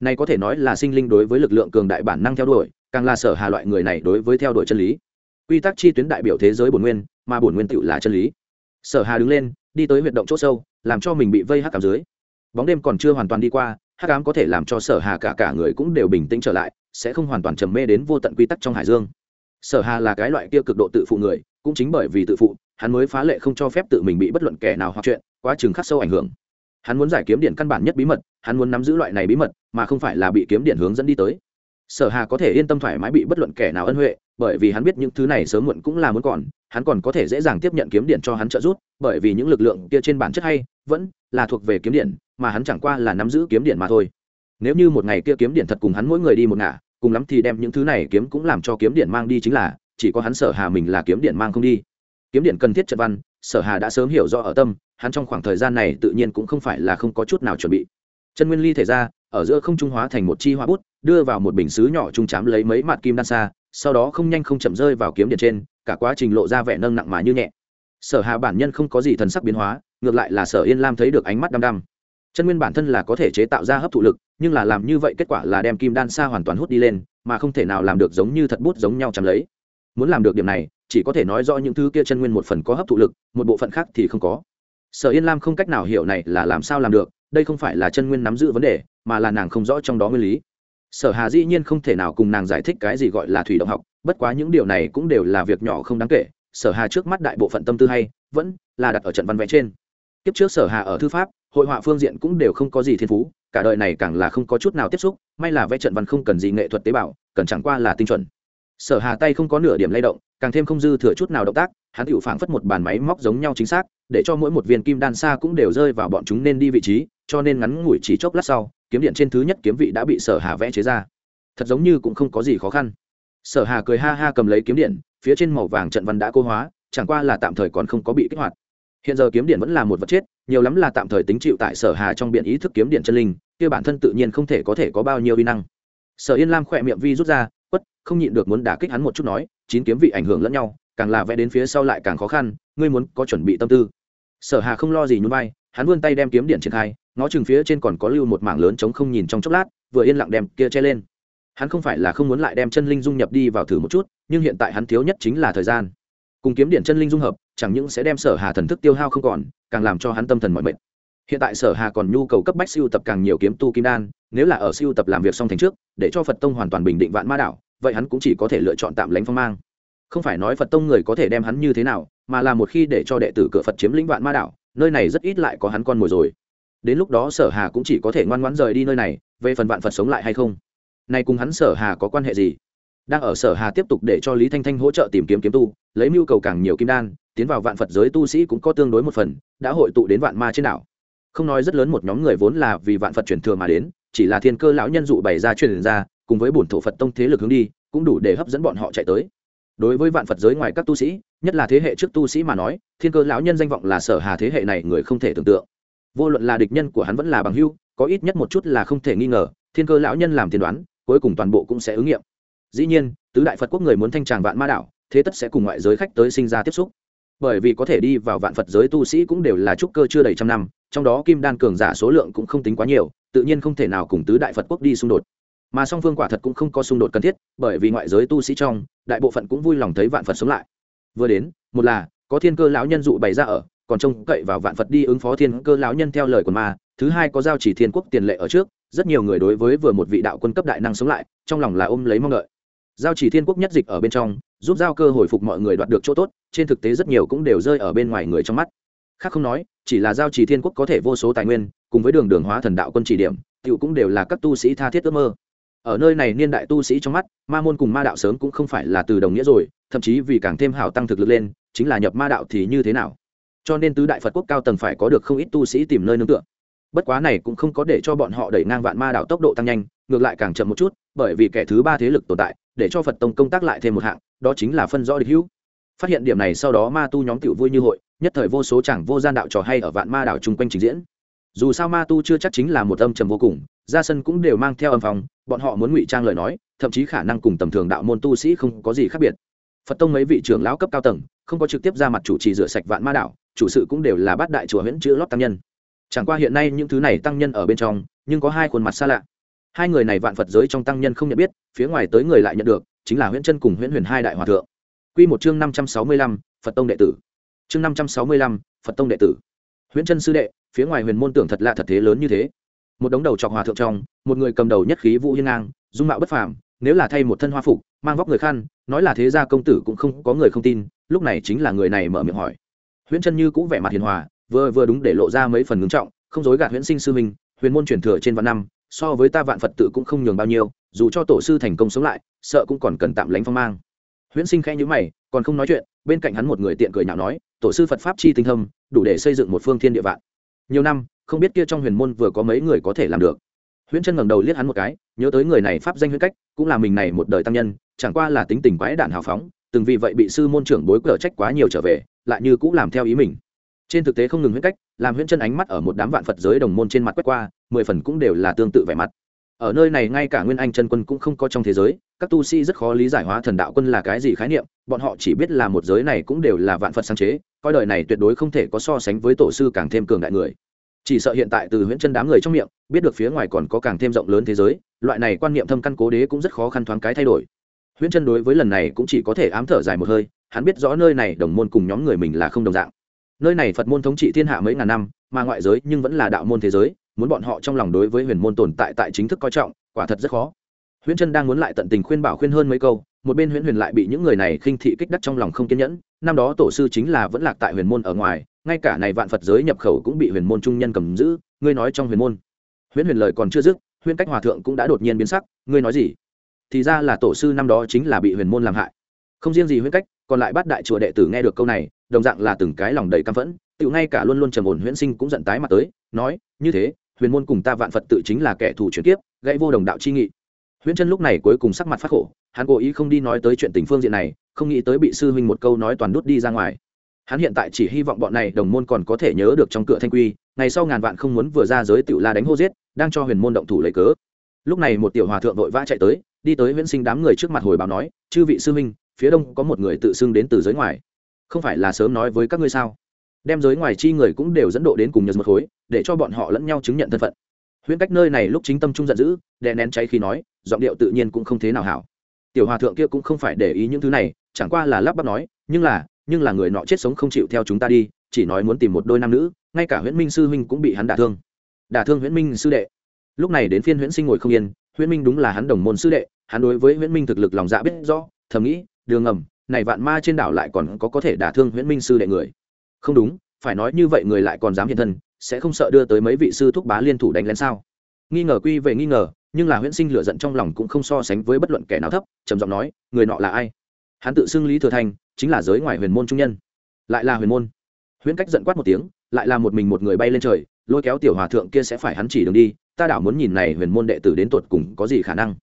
Này có thể nói là sinh linh đối với lực lượng cường đại bản năng theo đuổi, càng là sở hà loại người này đối với theo đuổi chân lý. Quy tắc chi tuyến đại biểu thế giới bổn nguyên, mà bổn nguyên tựu là chân lý. Sở hà đứng lên, đi tới huyệt động chỗ sâu, làm cho mình bị vây hắc cảm dưới. Bóng đêm còn chưa hoàn toàn đi qua hắc ám có thể làm cho sở hà cả cả người cũng đều bình tĩnh trở lại, sẽ không hoàn toàn trầm mê đến vô tận quy tắc trong hải dương. Sở hà là cái loại kia cực độ tự phụ người, cũng chính bởi vì tự phụ, hắn mới phá lệ không cho phép tự mình bị bất luận kẻ nào hoặc chuyện, quá chừng khắc sâu ảnh hưởng. Hắn muốn giải kiếm điện căn bản nhất bí mật, hắn muốn nắm giữ loại này bí mật, mà không phải là bị kiếm điện hướng dẫn đi tới. Sở hà có thể yên tâm thoải mái bị bất luận kẻ nào ân huệ, bởi vì hắn biết những thứ này sớm muộn cũng là muốn còn hắn còn có thể dễ dàng tiếp nhận kiếm điện cho hắn trợ giúp, bởi vì những lực lượng kia trên bản chất hay, vẫn là thuộc về kiếm điện, mà hắn chẳng qua là nắm giữ kiếm điện mà thôi. Nếu như một ngày kia kiếm điện thật cùng hắn mỗi người đi một ngả, cùng lắm thì đem những thứ này kiếm cũng làm cho kiếm điện mang đi chính là, chỉ có hắn sở hà mình là kiếm điện mang không đi. Kiếm điện cần thiết trận văn, sở hà đã sớm hiểu rõ ở tâm, hắn trong khoảng thời gian này tự nhiên cũng không phải là không có chút nào chuẩn bị. Chân nguyên ly thể ra, ở giữa không trung hóa thành một chi hoa bút, đưa vào một bình sứ nhỏ trung chám lấy mấy mặt kim đan xa sau đó không nhanh không chậm rơi vào kiếm điện trên, cả quá trình lộ ra vẻ nâng nặng mà như nhẹ. Sở hà bản nhân không có gì thần sắc biến hóa, ngược lại là sở yên lam thấy được ánh mắt đăm đăm. Chân nguyên bản thân là có thể chế tạo ra hấp thụ lực, nhưng là làm như vậy kết quả là đem kim đan xa hoàn toàn hút đi lên, mà không thể nào làm được giống như thật bút giống nhau chắm lấy. Muốn làm được điểm này, chỉ có thể nói rõ những thứ kia chân nguyên một phần có hấp thụ lực, một bộ phận khác thì không có. Sở yên lam không cách nào hiểu này là làm sao làm được, đây không phải là chân nguyên nắm giữ vấn đề, mà là nàng không rõ trong đó nguyên lý sở hà dĩ nhiên không thể nào cùng nàng giải thích cái gì gọi là thủy động học, bất quá những điều này cũng đều là việc nhỏ không đáng kể. Sở hà trước mắt đại bộ phận tâm tư hay, vẫn là đặt ở trận văn vẽ trên. Kiếp trước sở hà ở thư pháp, hội họa phương diện cũng đều không có gì thiên phú, cả đời này càng là không có chút nào tiếp xúc, may là vẽ trận văn không cần gì nghệ thuật tế bào, cần chẳng qua là tinh chuẩn. Sở hà tay không có nửa điểm lay động, càng thêm không dư thừa chút nào động tác, hắn tự phảng phất một bàn máy móc giống nhau chính xác, để cho mỗi một viên kim đan xa cũng đều rơi vào bọn chúng nên đi vị trí, cho nên ngắn ngủi chỉ chốc lát sau kiếm điện trên thứ nhất kiếm vị đã bị sở hà vẽ chế ra. Thật giống như cũng không có gì khó khăn. Sở hà cười ha ha cầm lấy kiếm điện, phía trên màu vàng trận văn đã cô hóa, chẳng qua là tạm thời còn không có bị kích hoạt. Hiện giờ kiếm điện vẫn là một vật chết, nhiều lắm là tạm thời tính chịu tại sở hà trong biện ý thức kiếm điện chân linh, kia bản thân tự nhiên không thể có thể có bao nhiêu vi năng. Sở yên lam khỏe miệng vi rút ra, quất, không nhịn được muốn đả kích hắn một chút nói, chín kiếm vị ảnh hưởng lẫn nhau, càng là vẽ đến phía sau lại càng khó khăn, ngươi muốn có chuẩn bị tâm tư. Sở hà không lo gì nhún vai, hắn vươn tay đem kiếm điện triển khai ngó chừng phía trên còn có lưu một mảng lớn trống không nhìn trong chốc lát, vừa yên lặng đem kia che lên. Hắn không phải là không muốn lại đem chân linh dung nhập đi vào thử một chút, nhưng hiện tại hắn thiếu nhất chính là thời gian. Cùng kiếm điện chân linh dung hợp, chẳng những sẽ đem sở hà thần thức tiêu hao không còn, càng làm cho hắn tâm thần mọi mệt. Hiện tại sở hà còn nhu cầu cấp bách siêu tập càng nhiều kiếm tu kim đan, nếu là ở siêu tập làm việc xong thành trước, để cho phật tông hoàn toàn bình định vạn ma đảo vậy hắn cũng chỉ có thể lựa chọn tạm lánh phong mang. Không phải nói phật tông người có thể đem hắn như thế nào, mà là một khi để cho đệ tử cửa phật chiếm lĩnh vạn ma đảo nơi này rất ít lại có hắn con mồi rồi đến lúc đó sở hà cũng chỉ có thể ngoan ngoãn rời đi nơi này, về phần vạn phật sống lại hay không? Này cùng hắn sở hà có quan hệ gì? Đang ở sở hà tiếp tục để cho lý thanh thanh hỗ trợ tìm kiếm kiếm tu, lấy mưu cầu càng nhiều kim đan, tiến vào vạn phật giới tu sĩ cũng có tương đối một phần, đã hội tụ đến vạn ma trên đảo. Không nói rất lớn một nhóm người vốn là vì vạn phật truyền thừa mà đến, chỉ là thiên cơ lão nhân dụ bày ra truyền ra, cùng với bổn thổ phật tông thế lực hướng đi, cũng đủ để hấp dẫn bọn họ chạy tới. Đối với vạn phật giới ngoài các tu sĩ, nhất là thế hệ trước tu sĩ mà nói, thiên cơ lão nhân danh vọng là sở hà thế hệ này người không thể tưởng tượng vô luận là địch nhân của hắn vẫn là bằng hưu, có ít nhất một chút là không thể nghi ngờ, thiên cơ lão nhân làm tiên đoán, cuối cùng toàn bộ cũng sẽ ứng nghiệm. Dĩ nhiên, tứ đại phật quốc người muốn thanh tràng vạn ma đảo thế tất sẽ cùng ngoại giới khách tới sinh ra tiếp xúc. Bởi vì có thể đi vào vạn phật giới tu sĩ cũng đều là trúc cơ chưa đầy trăm năm, trong đó kim đan cường giả số lượng cũng không tính quá nhiều, tự nhiên không thể nào cùng tứ đại phật quốc đi xung đột. Mà song phương quả thật cũng không có xung đột cần thiết, bởi vì ngoại giới tu sĩ trong, đại bộ phận cũng vui lòng thấy vạn phật sống lại. Vừa đến, một là, có thiên cơ lão nhân dụ bày ra ở còn trông cậy vào vạn phật đi ứng phó thiên cơ lão nhân theo lời của ma, thứ hai có giao chỉ thiên quốc tiền lệ ở trước, rất nhiều người đối với vừa một vị đạo quân cấp đại năng sống lại, trong lòng là ôm lấy mong đợi. Giao chỉ thiên quốc nhất dịch ở bên trong, giúp giao cơ hồi phục mọi người đoạt được chỗ tốt, trên thực tế rất nhiều cũng đều rơi ở bên ngoài người trong mắt. Khác không nói, chỉ là giao chỉ thiên quốc có thể vô số tài nguyên, cùng với đường đường hóa thần đạo quân chỉ điểm tựu cũng đều là các tu sĩ tha thiết ước mơ. Ở nơi này niên đại tu sĩ trong mắt, ma môn cùng ma đạo sớm cũng không phải là từ đồng nghĩa rồi, thậm chí vì càng thêm hảo tăng thực lực lên, chính là nhập ma đạo thì như thế nào? Cho nên tứ đại phật quốc cao tầng phải có được không ít tu sĩ tìm nơi nương tựa. Bất quá này cũng không có để cho bọn họ đẩy ngang vạn ma đạo tốc độ tăng nhanh, ngược lại càng chậm một chút, bởi vì kẻ thứ ba thế lực tồn tại, để cho phật tông công tác lại thêm một hạng, đó chính là phân rõ địch hữu. Phát hiện điểm này sau đó ma tu nhóm tiểu vui như hội, nhất thời vô số chẳng vô gian đạo trò hay ở vạn ma đảo chung quanh trình diễn. Dù sao ma tu chưa chắc chính là một âm trầm vô cùng, ra sân cũng đều mang theo âm phòng bọn họ muốn ngụy trang lời nói, thậm chí khả năng cùng tầm thường đạo môn tu sĩ không có gì khác biệt. Phật tông mấy vị trưởng lão cấp cao tầng, không có trực tiếp ra mặt chủ trì rửa sạch vạn ma đảo chủ sự cũng đều là bát đại chùa huyễn chữ lót tăng nhân. Chẳng qua hiện nay những thứ này tăng nhân ở bên trong, nhưng có hai khuôn mặt xa lạ. Hai người này vạn phật giới trong tăng nhân không nhận biết, phía ngoài tới người lại nhận được, chính là huyễn chân cùng huyễn huyền hai đại hòa thượng. Quy một chương năm trăm sáu mươi lăm, phật tông đệ tử. Chương năm trăm sáu mươi lăm, phật tông đệ tử. Huyễn chân sư đệ, phía ngoài huyền môn tưởng thật lạ thật thế lớn như thế. Một đống đầu trọc hòa thượng trong, một người cầm đầu nhất khí vũ hiên ngang, dung mạo bất phàm, nếu là thay một thân hoa phục, mang vóc người khăn, nói là thế gia công tử cũng không có người không tin, lúc này chính là người này mở miệng hỏi huyễn chân như cũng vẻ mặt hiền hòa, vừa vừa đúng để lộ ra mấy phần ngưng trọng, không dối gạt huyễn sinh sư minh huyền môn truyền thừa trên vạn năm, so với ta vạn phật tự cũng không nhường bao nhiêu, dù cho tổ sư thành công sống lại, sợ cũng còn cần tạm lánh phong mang. Huyễn sinh khẽ nhữ mày, còn không nói chuyện, bên cạnh hắn một người tiện cười nhạo nói, tổ sư phật pháp chi tinh thâm, đủ để xây dựng một phương thiên địa vạn. Nhiều năm, không biết kia trong huyền môn vừa có mấy người có thể làm được. Huyễn chân ngẩng đầu liếc hắn một cái, nhớ tới người này pháp danh huyễn cách, cũng là mình này một đời tăng nhân, chẳng qua là tính tình quái đản hào phóng, từng vì vậy bị sư môn trưởng bối cờ trách quá nhiều trở về lại như cũng làm theo ý mình. Trên thực tế không ngừng huyễn cách, làm huyễn chân ánh mắt ở một đám vạn phật giới đồng môn trên mặt quét qua, mười phần cũng đều là tương tự vẻ mặt. Ở nơi này ngay cả nguyên anh chân quân cũng không có trong thế giới, các tu sĩ rất khó lý giải hóa thần đạo quân là cái gì khái niệm, bọn họ chỉ biết là một giới này cũng đều là vạn phật sáng chế, coi đời này tuyệt đối không thể có so sánh với tổ sư càng thêm cường đại người. Chỉ sợ hiện tại từ huyễn chân đám người trong miệng, biết được phía ngoài còn có càng thêm rộng lớn thế giới, loại này quan niệm thâm căn cố đế cũng rất khó khăn thoáng cái thay đổi. Huyễn chân đối với lần này cũng chỉ có thể ám thở dài một hơi hắn biết rõ nơi này đồng môn cùng nhóm người mình là không đồng dạng. Nơi này phật môn thống trị thiên hạ mấy ngàn năm, mà ngoại giới nhưng vẫn là đạo môn thế giới, muốn bọn họ trong lòng đối với huyền môn tồn tại tại chính thức coi trọng, quả thật rất khó. Huyễn chân đang muốn lại tận tình khuyên bảo khuyên hơn mấy câu, một bên huyễn huyền lại bị những người này khinh thị kích đắc trong lòng không kiên nhẫn, năm đó tổ sư chính là vẫn lạc tại huyền môn ở ngoài, ngay cả này vạn phật giới nhập khẩu cũng bị huyền môn trung nhân cầm giữ, ngươi nói trong huyền môn. Huyễn huyền lời còn chưa dứt, huyễn cách hòa thượng cũng đã đột nhiên biến sắc, ngươi nói gì? Thì ra là tổ sư năm đó chính là bị huyền môn làm hại. Không riêng gì huyễn cách còn lại bát đại chùa đệ tử nghe được câu này, đồng dạng là từng cái lòng đầy căm phẫn tự ngay cả luôn luôn trầm ổn huyễn sinh cũng giận tái mặt tới, nói, như thế, huyền môn cùng ta vạn phật tự chính là kẻ thù chuyển kiếp, gãy vô đồng đạo chi nghị. Huyễn chân lúc này cuối cùng sắc mặt phát khổ, hắn cố ý không đi nói tới chuyện tình phương diện này, không nghĩ tới bị sư huynh một câu nói toàn đút đi ra ngoài. Hắn hiện tại chỉ hy vọng bọn này đồng môn còn có thể nhớ được trong cửa thanh quy, ngày sau ngàn vạn không muốn vừa ra giới tiểu la đánh hô giết, đang cho huyền môn động thủ lấy cớ. Lúc này một tiểu hòa thượng vội vã chạy tới, đi tới huyễn sinh đám người trước mặt hồi báo nói, chư vị sư huynh phía đông có một người tự xưng đến từ giới ngoài. Không phải là sớm nói với các ngươi sao? Đem giới ngoài chi người cũng đều dẫn độ đến cùng nhật một khối, để cho bọn họ lẫn nhau chứng nhận thân phận. Huyễn cách nơi này lúc chính tâm trung giận dữ, đè nén cháy khi nói, giọng điệu tự nhiên cũng không thế nào hảo. Tiểu hòa thượng kia cũng không phải để ý những thứ này, chẳng qua là lắp bắp nói, nhưng là nhưng là người nọ chết sống không chịu theo chúng ta đi, chỉ nói muốn tìm một đôi nam nữ, ngay cả huyễn minh sư huynh cũng bị hắn đả thương. Đả thương huyễn minh sư đệ. Lúc này đến phiên huyễn sinh ngồi không yên, huyễn minh đúng là hắn đồng môn sư đệ, hắn đối với huyễn minh thực lực lòng dạ biết rõ, thầm nghĩ đường ngầm, này vạn ma trên đảo lại còn có có thể đả thương huyễn minh sư đệ người. Không đúng, phải nói như vậy người lại còn dám hiện thân, sẽ không sợ đưa tới mấy vị sư thúc bá liên thủ đánh lén sao? Nghi ngờ quy về nghi ngờ, nhưng là huyễn sinh lửa giận trong lòng cũng không so sánh với bất luận kẻ nào thấp, trầm giọng nói, người nọ là ai? Hắn tự xưng lý thừa thanh chính là giới ngoài huyền môn trung nhân. Lại là huyền môn. Huyễn cách giận quát một tiếng, lại là một mình một người bay lên trời, lôi kéo tiểu hòa thượng kia sẽ phải hắn chỉ đường đi, ta đảo muốn nhìn này huyền môn đệ tử đến tột cùng có gì khả năng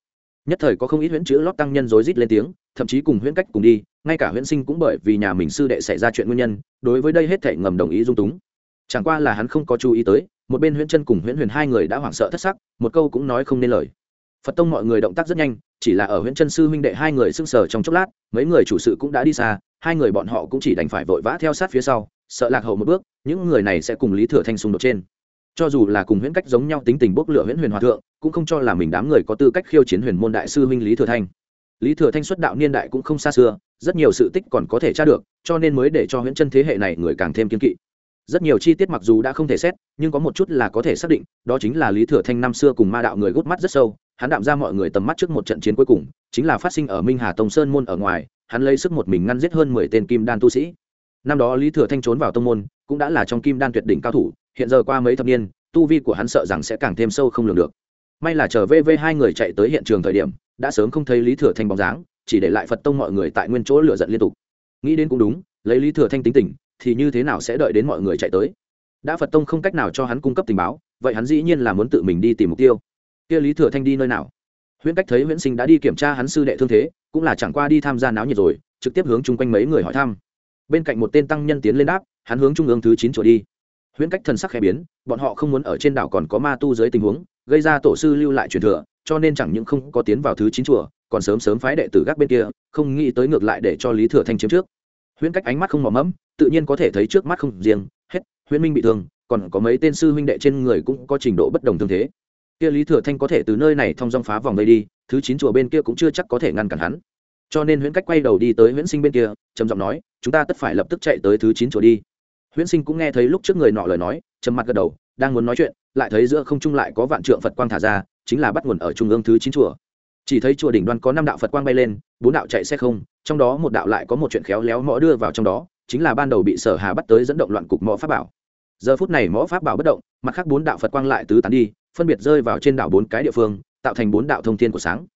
nhất thời có không ít huyễn chữ lót tăng nhân rối rít lên tiếng, thậm chí cùng huyễn cách cùng đi, ngay cả huyễn sinh cũng bởi vì nhà mình sư đệ xảy ra chuyện nguyên nhân, đối với đây hết thể ngầm đồng ý dung túng. Chẳng qua là hắn không có chú ý tới, một bên huyễn chân cùng huyễn huyền hai người đã hoảng sợ thất sắc, một câu cũng nói không nên lời. Phật tông mọi người động tác rất nhanh, chỉ là ở huyễn chân sư huynh đệ hai người sưng sờ trong chốc lát, mấy người chủ sự cũng đã đi xa, hai người bọn họ cũng chỉ đành phải vội vã theo sát phía sau, sợ lạc hậu một bước, những người này sẽ cùng lý thừa thanh xung đột trên cho dù là cùng huyễn cách giống nhau tính tình bốc lửa huyễn huyền hòa thượng, cũng không cho là mình đám người có tư cách khiêu chiến huyền môn đại sư huynh lý thừa thanh. Lý thừa thanh xuất đạo niên đại cũng không xa xưa, rất nhiều sự tích còn có thể tra được, cho nên mới để cho huyễn chân thế hệ này người càng thêm kiên kỵ. Rất nhiều chi tiết mặc dù đã không thể xét, nhưng có một chút là có thể xác định, đó chính là lý thừa thanh năm xưa cùng ma đạo người gút mắt rất sâu, hắn đạm ra mọi người tầm mắt trước một trận chiến cuối cùng, chính là phát sinh ở minh hà tông sơn môn ở ngoài, hắn lấy sức một mình ngăn giết hơn mười tên kim đan tu sĩ. Năm đó lý thừa thanh trốn vào tông môn, cũng đã là trong kim đan tuyệt đỉnh cao thủ hiện giờ qua mấy thập niên, tu vi của hắn sợ rằng sẽ càng thêm sâu không lường được. May là chờ vv hai người chạy tới hiện trường thời điểm, đã sớm không thấy lý thừa thanh bóng dáng, chỉ để lại phật tông mọi người tại nguyên chỗ lựa giận liên tục. Nghĩ đến cũng đúng, lấy lý thừa thanh tính tình, thì như thế nào sẽ đợi đến mọi người chạy tới? Đã phật tông không cách nào cho hắn cung cấp tình báo, vậy hắn dĩ nhiên là muốn tự mình đi tìm mục tiêu. Kia lý thừa thanh đi nơi nào? Huyễn cách thấy huyễn sinh đã đi kiểm tra hắn sư đệ thương thế, cũng là chẳng qua đi tham gia náo nhiệt rồi, trực tiếp hướng chung quanh mấy người hỏi thăm. Bên cạnh một tên tăng nhân tiến lên đáp, hắn hướng trung ương thứ chín chùa đi huyễn cách thần sắc khẽ biến, bọn họ không muốn ở trên đảo còn có ma tu dưới tình huống, gây ra tổ sư lưu lại truyền thừa, cho nên chẳng những không có tiến vào thứ chín chùa, còn sớm sớm phái đệ tử gác bên kia, không nghĩ tới ngược lại để cho lý thừa thanh chiếm trước. Huyễn cách ánh mắt không mỏ mẫm, tự nhiên có thể thấy trước mắt không riêng, hết, huyễn minh bị thương, còn có mấy tên sư huynh đệ trên người cũng có trình độ bất đồng thương thế. Kia lý thừa thanh có thể từ nơi này thông dong phá vòng đây đi, thứ chín chùa bên kia cũng chưa chắc có thể ngăn cản hắn. Cho nên huyễn cách quay đầu đi tới huyễn sinh bên kia, trầm giọng nói, chúng ta tất phải lập tức chạy tới thứ chín chùa đi huyễn sinh cũng nghe thấy lúc trước người nọ lời nói, trầm mặt gật đầu, đang muốn nói chuyện, lại thấy giữa không trung lại có vạn trượng phật quang thả ra, chính là bắt nguồn ở trung ương thứ chín chùa. Chỉ thấy chùa đỉnh đoan có năm đạo phật quang bay lên, bốn đạo chạy xe không, trong đó một đạo lại có một chuyện khéo léo mõ đưa vào trong đó, chính là ban đầu bị sở hà bắt tới dẫn động loạn cục mõ pháp bảo. Giờ phút này mõ pháp bảo bất động, mặt khác bốn đạo phật quang lại tứ tán đi, phân biệt rơi vào trên đảo bốn cái địa phương, tạo thành bốn đạo thông thiên của sáng.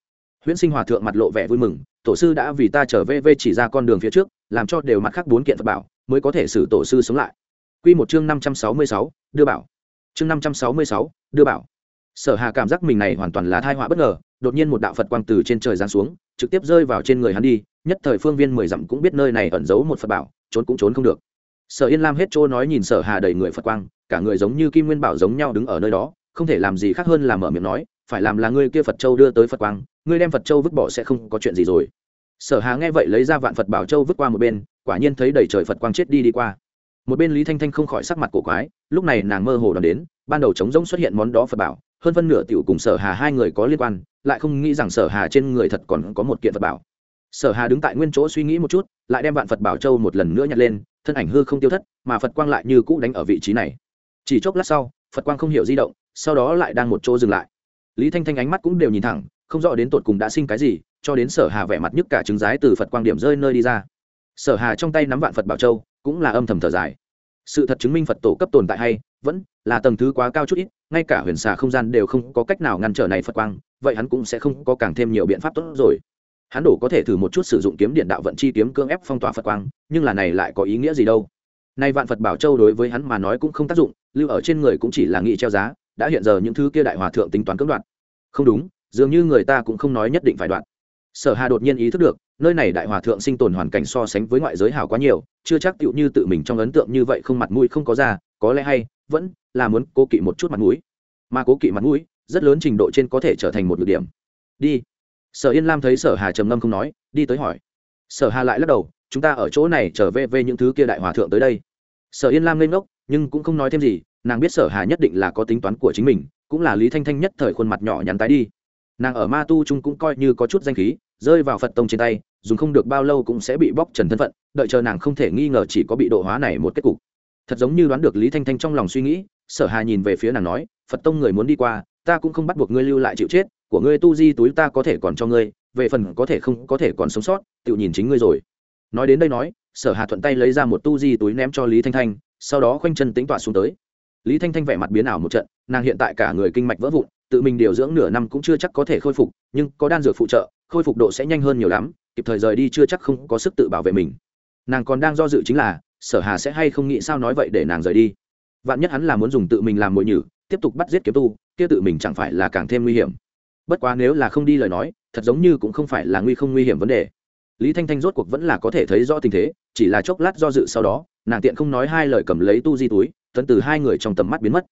Huyễn sinh hòa thượng mặt lộ vẻ vui mừng, tổ sư đã vì ta trở về về chỉ ra con đường phía trước, làm cho đều mặt khác bốn kiện phật bảo mới có thể xử tổ sư sống lại Quy một chương năm trăm sáu mươi sáu, đưa bảo. Chương năm trăm sáu mươi sáu, đưa bảo. Sở Hà cảm giác mình này hoàn toàn là tai họa bất ngờ, đột nhiên một đạo Phật quang từ trên trời giáng xuống, trực tiếp rơi vào trên người hắn đi, nhất thời phương viên mười dặm cũng biết nơi này ẩn giấu một Phật bảo, trốn cũng trốn không được. Sở Yên Lam hết trô nói nhìn Sở Hà đầy người Phật quang, cả người giống như kim nguyên bảo giống nhau đứng ở nơi đó, không thể làm gì khác hơn là mở miệng nói, phải làm là ngươi kia Phật châu đưa tới Phật quang, ngươi đem Phật châu vứt bỏ sẽ không có chuyện gì rồi. Sở Hà nghe vậy lấy ra vạn Phật bảo châu vứt qua một bên, quả nhiên thấy đầy trời Phật quang chết đi đi qua. Một bên lý thanh thanh không khỏi sắc mặt cổ quái lúc này nàng mơ hồ đoán đến ban đầu trống rỗng xuất hiện món đó phật bảo hơn phân nửa tiểu cùng sở hà hai người có liên quan lại không nghĩ rằng sở hà trên người thật còn có một kiện phật bảo. Sở hà đứng tại nguyên chỗ suy nghĩ một chút lại đem vạn phật bảo châu một lần nữa nhặt lên thân ảnh hư không tiêu thất mà phật quang lại như cũ đánh ở vị trí này. Chỉ chốc lát sau phật quang không hiểu di động sau đó lại đang một chỗ dừng lại. Lý thanh thanh ánh mắt cũng đều nhìn thẳng không rõ đến tột cùng đã sinh cái gì cho đến sở hà vẻ mặt nhức cả trứng rái từ phật quang điểm rơi nơi đi ra sở hà trong tay nắm vạn phật bảo châu cũng là âm thầm thở dài sự thật chứng minh phật tổ cấp tồn tại hay vẫn là tầng thứ quá cao chút ít ngay cả huyền xà không gian đều không có cách nào ngăn trở này phật quang vậy hắn cũng sẽ không có càng thêm nhiều biện pháp tốt rồi hắn đổ có thể thử một chút sử dụng kiếm điện đạo vận chi kiếm cưỡng ép phong tỏa phật quang nhưng là này lại có ý nghĩa gì đâu nay vạn phật bảo châu đối với hắn mà nói cũng không tác dụng lưu ở trên người cũng chỉ là nghị treo giá đã hiện giờ những thứ kia đại hòa thượng tính toán cưỡng đoạt không đúng dường như người ta cũng không nói nhất định phải đoạn sở hà đột nhiên ý thức được, nơi này đại hòa thượng sinh tồn hoàn cảnh so sánh với ngoại giới hảo quá nhiều, chưa chắc tựu như tự mình trong ấn tượng như vậy không mặt mũi không có ra, có lẽ hay, vẫn là muốn cố kỵ một chút mặt mũi. Mà cố kỵ mặt mũi, rất lớn trình độ trên có thể trở thành một nhược điểm. Đi. Sở yên lam thấy sở hà trầm ngâm không nói, đi tới hỏi. Sở hà lại lắc đầu, chúng ta ở chỗ này trở về về những thứ kia đại hòa thượng tới đây. Sở yên lam lên ngốc, nhưng cũng không nói thêm gì, nàng biết sở hà nhất định là có tính toán của chính mình, cũng là lý thanh thanh nhất thời khuôn mặt nhỏ nhắn tái đi nàng ở ma tu trung cũng coi như có chút danh khí, rơi vào phật tông trên tay, dùng không được bao lâu cũng sẽ bị bóc trần thân phận, đợi chờ nàng không thể nghi ngờ chỉ có bị độ hóa này một kết cục. Thật giống như đoán được lý thanh thanh trong lòng suy nghĩ, sở hà nhìn về phía nàng nói, phật tông người muốn đi qua, ta cũng không bắt buộc ngươi lưu lại chịu chết, của ngươi tu di túi ta có thể còn cho ngươi, về phần có thể không có thể còn sống sót, tự nhìn chính ngươi rồi. Nói đến đây nói, sở hà thuận tay lấy ra một tu di túi ném cho lý thanh thanh, sau đó khoanh chân tính tỏa xuống tới. Lý thanh thanh vẻ mặt biến ảo một trận, nàng hiện tại cả người kinh mạch vỡ vụn tự mình điều dưỡng nửa năm cũng chưa chắc có thể khôi phục, nhưng có đan dược phụ trợ, khôi phục độ sẽ nhanh hơn nhiều lắm, kịp thời rời đi chưa chắc không có sức tự bảo vệ mình. Nàng còn đang do dự chính là, sở hà sẽ hay không nghĩ sao nói vậy để nàng rời đi. Vạn nhất hắn là muốn dùng tự mình làm mồi nhử, tiếp tục bắt giết kiếm tu, kia tự mình chẳng phải là càng thêm nguy hiểm. Bất quá nếu là không đi lời nói, thật giống như cũng không phải là nguy không nguy hiểm vấn đề. Lý thanh thanh rốt cuộc vẫn là có thể thấy rõ tình thế, chỉ là chốc lát do dự sau đó, nàng tiện không nói hai lời cầm lấy tu di túi, tấn từ hai người trong tầm mắt biến mất.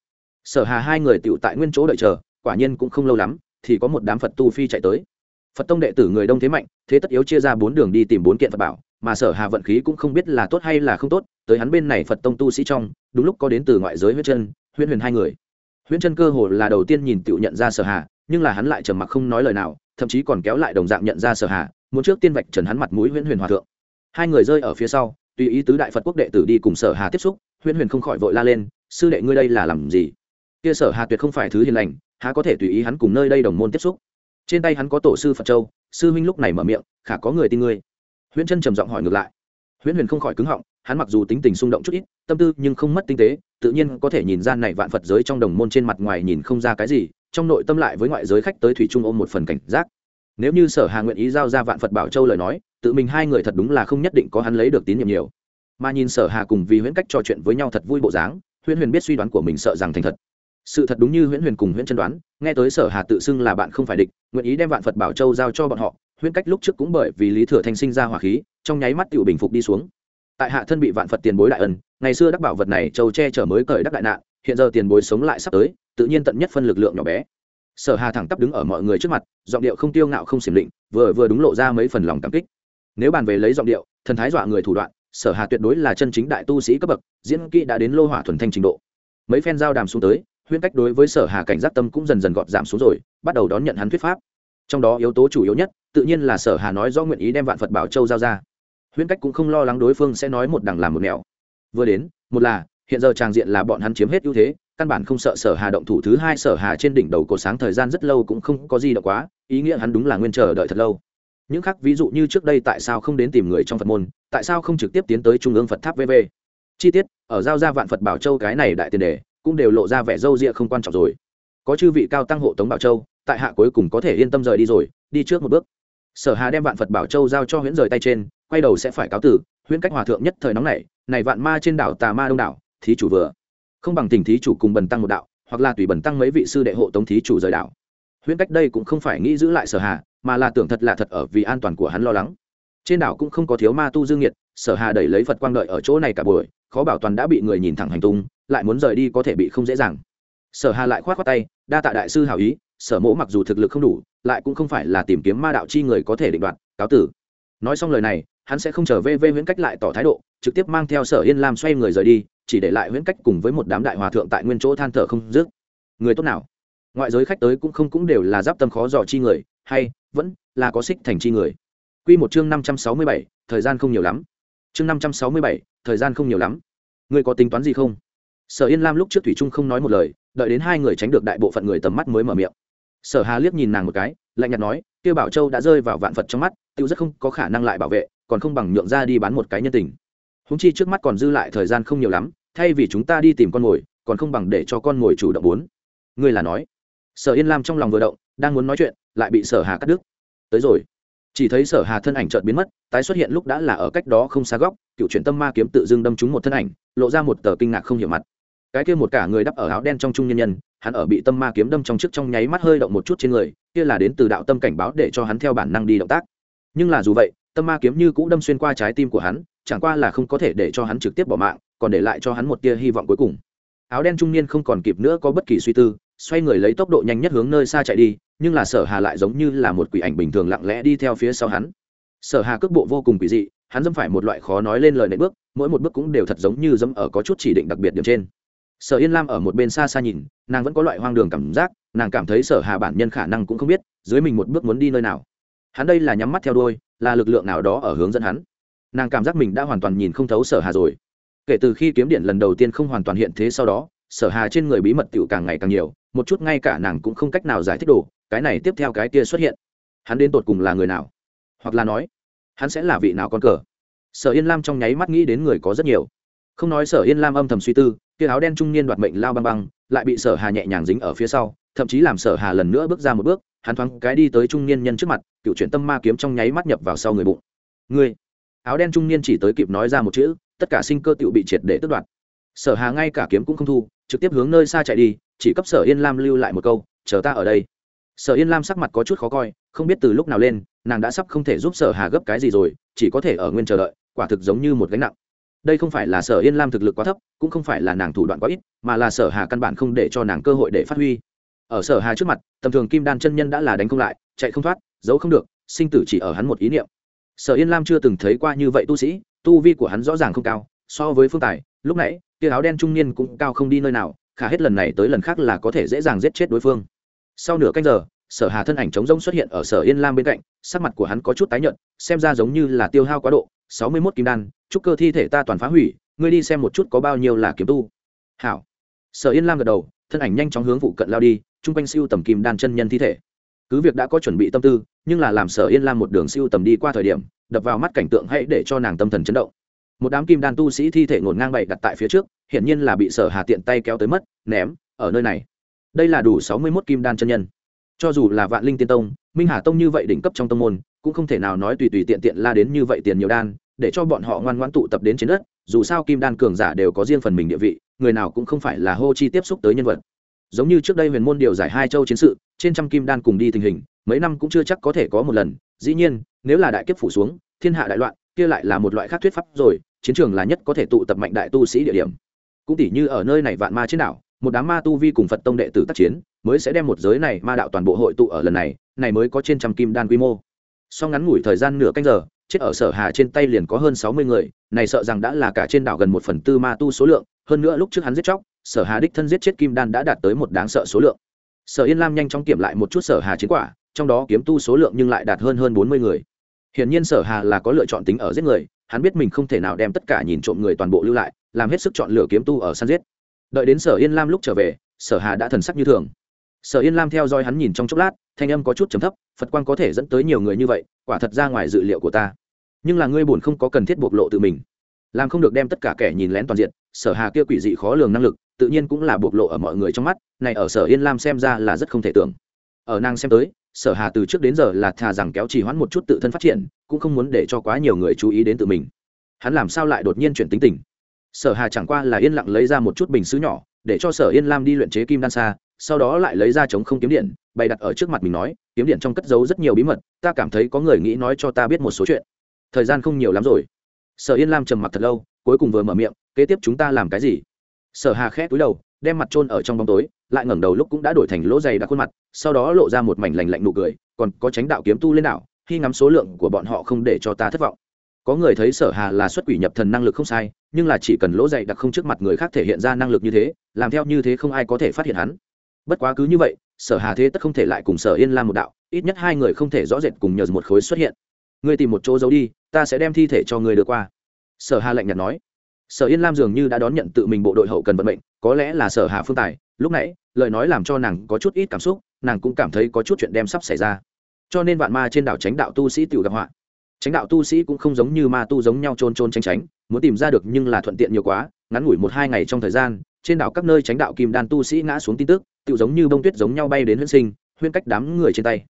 Sở hà hai người tựu tại nguyên chỗ đợi chờ quả nhiên cũng không lâu lắm, thì có một đám phật tu phi chạy tới. Phật tông đệ tử người đông thế mạnh, thế tất yếu chia ra bốn đường đi tìm bốn kiện phật bảo, mà sở hà vận khí cũng không biết là tốt hay là không tốt, tới hắn bên này phật tông tu sĩ trong, đúng lúc có đến từ ngoại giới huyết chân, huyễn huyền hai người. Huyễn chân cơ hồ là đầu tiên nhìn tựu nhận ra sở hà, nhưng là hắn lại trầm mặc không nói lời nào, thậm chí còn kéo lại đồng dạng nhận ra sở hà, muốn trước tiên vạch trần hắn mặt mũi huyễn huyền hòa thượng. Hai người rơi ở phía sau, tùy ý tứ đại phật quốc đệ tử đi cùng sở hà tiếp xúc, huyễn huyền không khỏi vội la lên, sư đệ ngươi đây là làm gì? Kia sở hà tuyệt không phải thứ hiền lành há có thể tùy ý hắn cùng nơi đây đồng môn tiếp xúc. Trên tay hắn có tổ sư phật châu, sư huynh lúc này mở miệng, khả có người tin ngươi. Huyễn chân trầm giọng hỏi ngược lại. Huyễn huyền không khỏi cứng họng, hắn mặc dù tính tình xung động chút ít, tâm tư nhưng không mất tinh tế, tự nhiên có thể nhìn ra này vạn phật giới trong đồng môn trên mặt ngoài nhìn không ra cái gì, trong nội tâm lại với ngoại giới khách tới thủy trung ôm một phần cảnh giác. Nếu như sở hà nguyện ý giao ra vạn phật bảo châu lời nói, tự mình hai người thật đúng là không nhất định có hắn lấy được tín nhiệm nhiều. Mà nhìn sở hà cùng vì huyễn cách trò chuyện với nhau thật vui bộ dáng, huyễn huyền biết suy đoán của mình sợ rằng thành thật sự thật đúng như huyễn huyền cùng huyễn chân đoán, nghe tới sở hà tự xưng là bạn không phải địch, nguyện ý đem vạn phật bảo châu giao cho bọn họ, huyễn cách lúc trước cũng bởi vì lý thừa thanh sinh ra hỏa khí, trong nháy mắt tiểu bình phục đi xuống. Tại hạ thân bị vạn phật tiền bối đại ân, ngày xưa đắc bảo vật này châu che chở mới cởi đắc đại nạn, hiện giờ tiền bối sống lại sắp tới, tự nhiên tận nhất phân lực lượng nhỏ bé. Sở hà thẳng tắp đứng ở mọi người trước mặt, giọng điệu không tiêu ngạo không xiểm định vừa vừa đúng lộ ra mấy phần lòng cảm kích. Nếu bàn về lấy giọng điệu, thần thái dọa người thủ đoạn, sở hà tuyệt đối là chân chính đại tu sĩ cấp bậc, diễn kỹ đã đến lô hỏa thuần thanh trình độ. Mấy phen giao đàm xuống tới huyễn cách đối với sở hà cảnh giác tâm cũng dần dần gọt giảm xuống rồi, bắt đầu đón nhận hắn thuyết pháp. Trong đó yếu tố chủ yếu nhất, tự nhiên là sở hà nói do nguyện ý đem vạn phật bảo châu giao ra. Huyễn cách cũng không lo lắng đối phương sẽ nói một đằng làm một nẻo. Vừa đến, một là, hiện giờ tràng diện là bọn hắn chiếm hết ưu thế, căn bản không sợ sở hà động thủ, thứ hai sở hà trên đỉnh đầu cổ sáng thời gian rất lâu cũng không có gì động quá, ý nghĩa hắn đúng là nguyên chờ đợi thật lâu. Những khác ví dụ như trước đây tại sao không đến tìm người trong phật môn, tại sao không trực tiếp tiến tới trung ương phật tháp vv chi tiết, ở giao ra vạn phật bảo châu cái này đại tiền đề cũng đều lộ ra vẻ râu ria không quan trọng rồi. Có chư vị cao tăng hộ tống bảo châu, tại hạ cuối cùng có thể yên tâm rời đi rồi, đi trước một bước. Sở hà đem vạn phật bảo châu giao cho huyễn rời tay trên, quay đầu sẽ phải cáo tử, huyễn cách hòa thượng nhất thời nóng này này vạn ma trên đảo tà ma đông đảo, thí chủ vừa. Không bằng tình thí chủ cùng bần tăng một đạo, hoặc là tùy bần tăng mấy vị sư đệ hộ tống thí chủ rời đảo. Huyễn cách đây cũng không phải nghĩ giữ lại sở hà, mà là tưởng thật là thật ở vì an toàn của hắn lo lắng. Trên đảo cũng không có thiếu ma tu dương nhiệt, sở hà đẩy lấy phật quang đợi ở chỗ này cả buổi, khó bảo toàn đã bị người nhìn thẳng hành tung lại muốn rời đi có thể bị không dễ dàng. Sở hà lại khoát khoát tay, đa tạ đại sư hảo ý, sở mỗ mặc dù thực lực không đủ, lại cũng không phải là tìm kiếm ma đạo chi người có thể định đoạt, cáo tử. Nói xong lời này, hắn sẽ không trở về vê huyễn cách lại tỏ thái độ, trực tiếp mang theo sở yên lam xoay người rời đi, chỉ để lại huyễn cách cùng với một đám đại hòa thượng tại nguyên chỗ than thở không dứt. Người tốt nào? Ngoại giới khách tới cũng không cũng đều là giáp tâm khó dò chi người, hay vẫn là có xích thành chi người. Quy một chương năm trăm sáu mươi bảy, thời gian không nhiều lắm. Chương năm trăm sáu mươi bảy, thời gian không nhiều lắm. Ngươi có tính toán gì không? Sở yên lam lúc trước thủy trung không nói một lời, đợi đến hai người tránh được đại bộ phận người tầm mắt mới mở miệng. Sở hà liếc nhìn nàng một cái, lạnh nhạt nói Tiêu bảo châu đã rơi vào vạn phật trong mắt tiêu rất không có khả năng lại bảo vệ, còn không bằng nhượng ra đi bán một cái nhân tình. Húng chi trước mắt còn dư lại thời gian không nhiều lắm, thay vì chúng ta đi tìm con mồi, còn không bằng để cho con mồi chủ động bốn. Ngươi là nói. Sở yên lam trong lòng vừa động, đang muốn nói chuyện, lại bị sở hà cắt đứt. Tới rồi. Chỉ thấy sở hà thân ảnh chợt biến mất, tái xuất hiện lúc đã là ở cách đó không xa góc, cựu chuyển tâm ma kiếm tự dưng đâm trúng một thân ảnh, lộ ra một tờ kinh ngạc không hiểu mặt cái kia một cả người đắp ở áo đen trong trung nhân nhân, hắn ở bị tâm ma kiếm đâm trong trước trong nháy mắt hơi động một chút trên người, kia là đến từ đạo tâm cảnh báo để cho hắn theo bản năng đi động tác. Nhưng là dù vậy, tâm ma kiếm như cũ đâm xuyên qua trái tim của hắn, chẳng qua là không có thể để cho hắn trực tiếp bỏ mạng, còn để lại cho hắn một tia hy vọng cuối cùng. Áo đen trung niên không còn kịp nữa có bất kỳ suy tư, xoay người lấy tốc độ nhanh nhất hướng nơi xa chạy đi, nhưng là sở hà lại giống như là một quỷ ảnh bình thường lặng lẽ đi theo phía sau hắn. Sở hà cước bộ vô cùng quỷ dị, hắn dẫm phải một loại khó nói lên lời nệ bước, mỗi một bước cũng đều thật giống như dẫm ở có chút chỉ định đặc biệt điểm trên sở yên lam ở một bên xa xa nhìn, nàng vẫn có loại hoang đường cảm giác, nàng cảm thấy sở hà bản nhân khả năng cũng không biết, dưới mình một bước muốn đi nơi nào. Hắn đây là nhắm mắt theo đôi là lực lượng nào đó ở hướng dẫn hắn. Nàng cảm giác mình đã hoàn toàn nhìn không thấu sở hà rồi. Kể từ khi kiếm điện lần đầu tiên không hoàn toàn hiện thế sau đó, sở hà trên người bí mật tựu càng ngày càng nhiều, một chút ngay cả nàng cũng không cách nào giải thích đủ cái này tiếp theo cái kia xuất hiện. Hắn đến tột cùng là người nào? Hoặc là nói, hắn sẽ là vị nào con cờ? Sở yên lam trong nháy mắt nghĩ đến người có rất nhiều. Không nói sở yên lam âm thầm suy tư kia áo đen trung niên đoạt mệnh lao băng băng, lại bị sở hà nhẹ nhàng dính ở phía sau, thậm chí làm sở hà lần nữa bước ra một bước, hắn thoáng cái đi tới trung niên nhân trước mặt, cựu chuyển tâm ma kiếm trong nháy mắt nhập vào sau người bụng. Người áo đen trung niên chỉ tới kịp nói ra một chữ, tất cả sinh cơ tựu bị triệt để tước đoạt. Sở hà ngay cả kiếm cũng không thu, trực tiếp hướng nơi xa chạy đi, chỉ cấp sở yên lam lưu lại một câu, chờ ta ở đây. Sở yên lam sắc mặt có chút khó coi, không biết từ lúc nào lên, nàng đã sắp không thể giúp sở hà gấp cái gì rồi, chỉ có thể ở nguyên chờ đợi, quả thực giống như một gánh nặng đây không phải là sở yên lam thực lực quá thấp, cũng không phải là nàng thủ đoạn quá ít, mà là sở hà căn bản không để cho nàng cơ hội để phát huy. Ở sở hà trước mặt, tầm thường kim đan chân nhân đã là đánh không lại, chạy không thoát, giấu không được, sinh tử chỉ ở hắn một ý niệm. Sở yên lam chưa từng thấy qua như vậy tu sĩ, tu vi của hắn rõ ràng không cao, so với phương tài, lúc nãy, tia áo đen trung niên cũng cao không đi nơi nào, khả hết lần này tới lần khác là có thể dễ dàng giết chết đối phương. Sau nửa canh giờ, sở hà thân ảnh trống rỗng xuất hiện ở sở yên lam bên cạnh, sắc mặt của hắn có chút tái nhợt, xem ra giống như là tiêu hao quá độ sáu mươi mốt kim đan, chúc cơ thi thể ta toàn phá hủy, ngươi đi xem một chút có bao nhiêu là kiếm tu. Hảo. Sở yên lam gật đầu, thân ảnh nhanh chóng hướng vụ cận lao đi, chung quanh siêu tầm kim đan chân nhân thi thể. Cứ việc đã có chuẩn bị tâm tư, nhưng là làm sở yên lam một đường siêu tầm đi qua thời điểm, đập vào mắt cảnh tượng hãy để cho nàng tâm thần chấn động. Một đám kim đan tu sĩ thi thể ngổn ngang bậy đặt tại phía trước, hiển nhiên là bị sở hà tiện tay kéo tới mất, ném, ở nơi này. Đây là đủ sáu mươi mốt kim đan chân nhân. Cho dù là vạn linh tiên tông, minh hà tông như vậy đỉnh cấp trong tông môn cũng không thể nào nói tùy tùy tiện tiện la đến như vậy tiền nhiều đan, để cho bọn họ ngoan ngoãn tụ tập đến trên đất, dù sao kim đan cường giả đều có riêng phần mình địa vị, người nào cũng không phải là hô chi tiếp xúc tới nhân vật. Giống như trước đây huyền môn điều giải hai châu chiến sự, trên trăm kim đan cùng đi tình hình, mấy năm cũng chưa chắc có thể có một lần. Dĩ nhiên, nếu là đại kiếp phủ xuống, thiên hạ đại loạn, kia lại là một loại khác thuyết pháp rồi, chiến trường là nhất có thể tụ tập mạnh đại tu sĩ địa điểm. Cũng tỷ như ở nơi này vạn ma trên đảo, một đám ma tu vi cùng phật tông đệ tử tác chiến, mới sẽ đem một giới này ma đạo toàn bộ hội tụ ở lần này này mới có trên trăm kim đan quy mô sau ngắn ngủi thời gian nửa canh giờ, chết ở sở hà trên tay liền có hơn sáu mươi người, này sợ rằng đã là cả trên đảo gần một phần tư ma tu số lượng, hơn nữa lúc trước hắn giết chóc, sở hà đích thân giết chết kim đan đã đạt tới một đáng sợ số lượng. Sở yên lam nhanh chóng kiểm lại một chút sở hà chiến quả, trong đó kiếm tu số lượng nhưng lại đạt hơn hơn bốn mươi người. Hiển nhiên sở hà là có lựa chọn tính ở giết người, hắn biết mình không thể nào đem tất cả nhìn trộm người toàn bộ lưu lại, làm hết sức chọn lựa kiếm tu ở săn giết. Đợi đến sở yên lam lúc trở về, sở hà đã thần sắc như thường. Sở yên lam theo dõi hắn nhìn trong chốc lát thanh âm có chút trầm thấp, phật quang có thể dẫn tới nhiều người như vậy, quả thật ra ngoài dự liệu của ta. Nhưng là ngươi buồn không có cần thiết bộc lộ tự mình. Làm không được đem tất cả kẻ nhìn lén toàn diện, sở hà kia quỷ dị khó lường năng lực, tự nhiên cũng là bộc lộ ở mọi người trong mắt, này ở sở yên lam xem ra là rất không thể tưởng. Ở nàng xem tới, sở hà từ trước đến giờ là thà rằng kéo trì hoãn một chút tự thân phát triển, cũng không muốn để cho quá nhiều người chú ý đến tự mình. Hắn làm sao lại đột nhiên chuyển tính tình? Sở hà chẳng qua là yên lặng lấy ra một chút bình xứ nhỏ, để cho sở yên lam đi luyện chế kim đan xa sau đó lại lấy ra chống không kiếm điện, bày đặt ở trước mặt mình nói, kiếm điện trong cất giấu rất nhiều bí mật, ta cảm thấy có người nghĩ nói cho ta biết một số chuyện. Thời gian không nhiều lắm rồi. Sở yên lam trầm mặc thật lâu, cuối cùng vừa mở miệng, kế tiếp chúng ta làm cái gì? Sở hà khẽ túi đầu, đem mặt trôn ở trong bóng tối, lại ngẩng đầu lúc cũng đã đổi thành lỗ dày đặc khuôn mặt, sau đó lộ ra một mảnh lành lạnh nụ cười, còn có tránh đạo kiếm tu lên đảo, khi ngắm số lượng của bọn họ không để cho ta thất vọng. Có người thấy sở hà là xuất quỷ nhập thần năng lực không sai, nhưng là chỉ cần lỗ dày đặc không trước mặt người khác thể hiện ra năng lực như thế, làm theo như thế không ai có thể phát hiện hắn bất quá cứ như vậy, sở hà thế tất không thể lại cùng sở yên lam một đạo, ít nhất hai người không thể rõ rệt cùng nhờ một khối xuất hiện. Ngươi tìm một chỗ giấu đi, ta sẽ đem thi thể cho người đưa qua. Sở hà lạnh nhạt nói. Sở yên lam dường như đã đón nhận tự mình bộ đội hậu cần vận mệnh, có lẽ là sở hà phương tài, lúc nãy, lời nói làm cho nàng có chút ít cảm xúc, nàng cũng cảm thấy có chút chuyện đem sắp xảy ra. Cho nên vạn ma trên đảo tránh đạo tu sĩ tự gặp họa. Tránh đạo tu sĩ cũng không giống như ma tu giống nhau trôn trôn tranh tránh, muốn tìm ra được nhưng là thuận tiện nhiều quá, ngắn ngủi một hai ngày trong thời gian trên đảo các nơi tránh đạo kim đan tu sĩ ngã xuống tin tức tự giống như bông tuyết giống nhau bay đến huyễn sinh, huyễn cách đám người trên tay.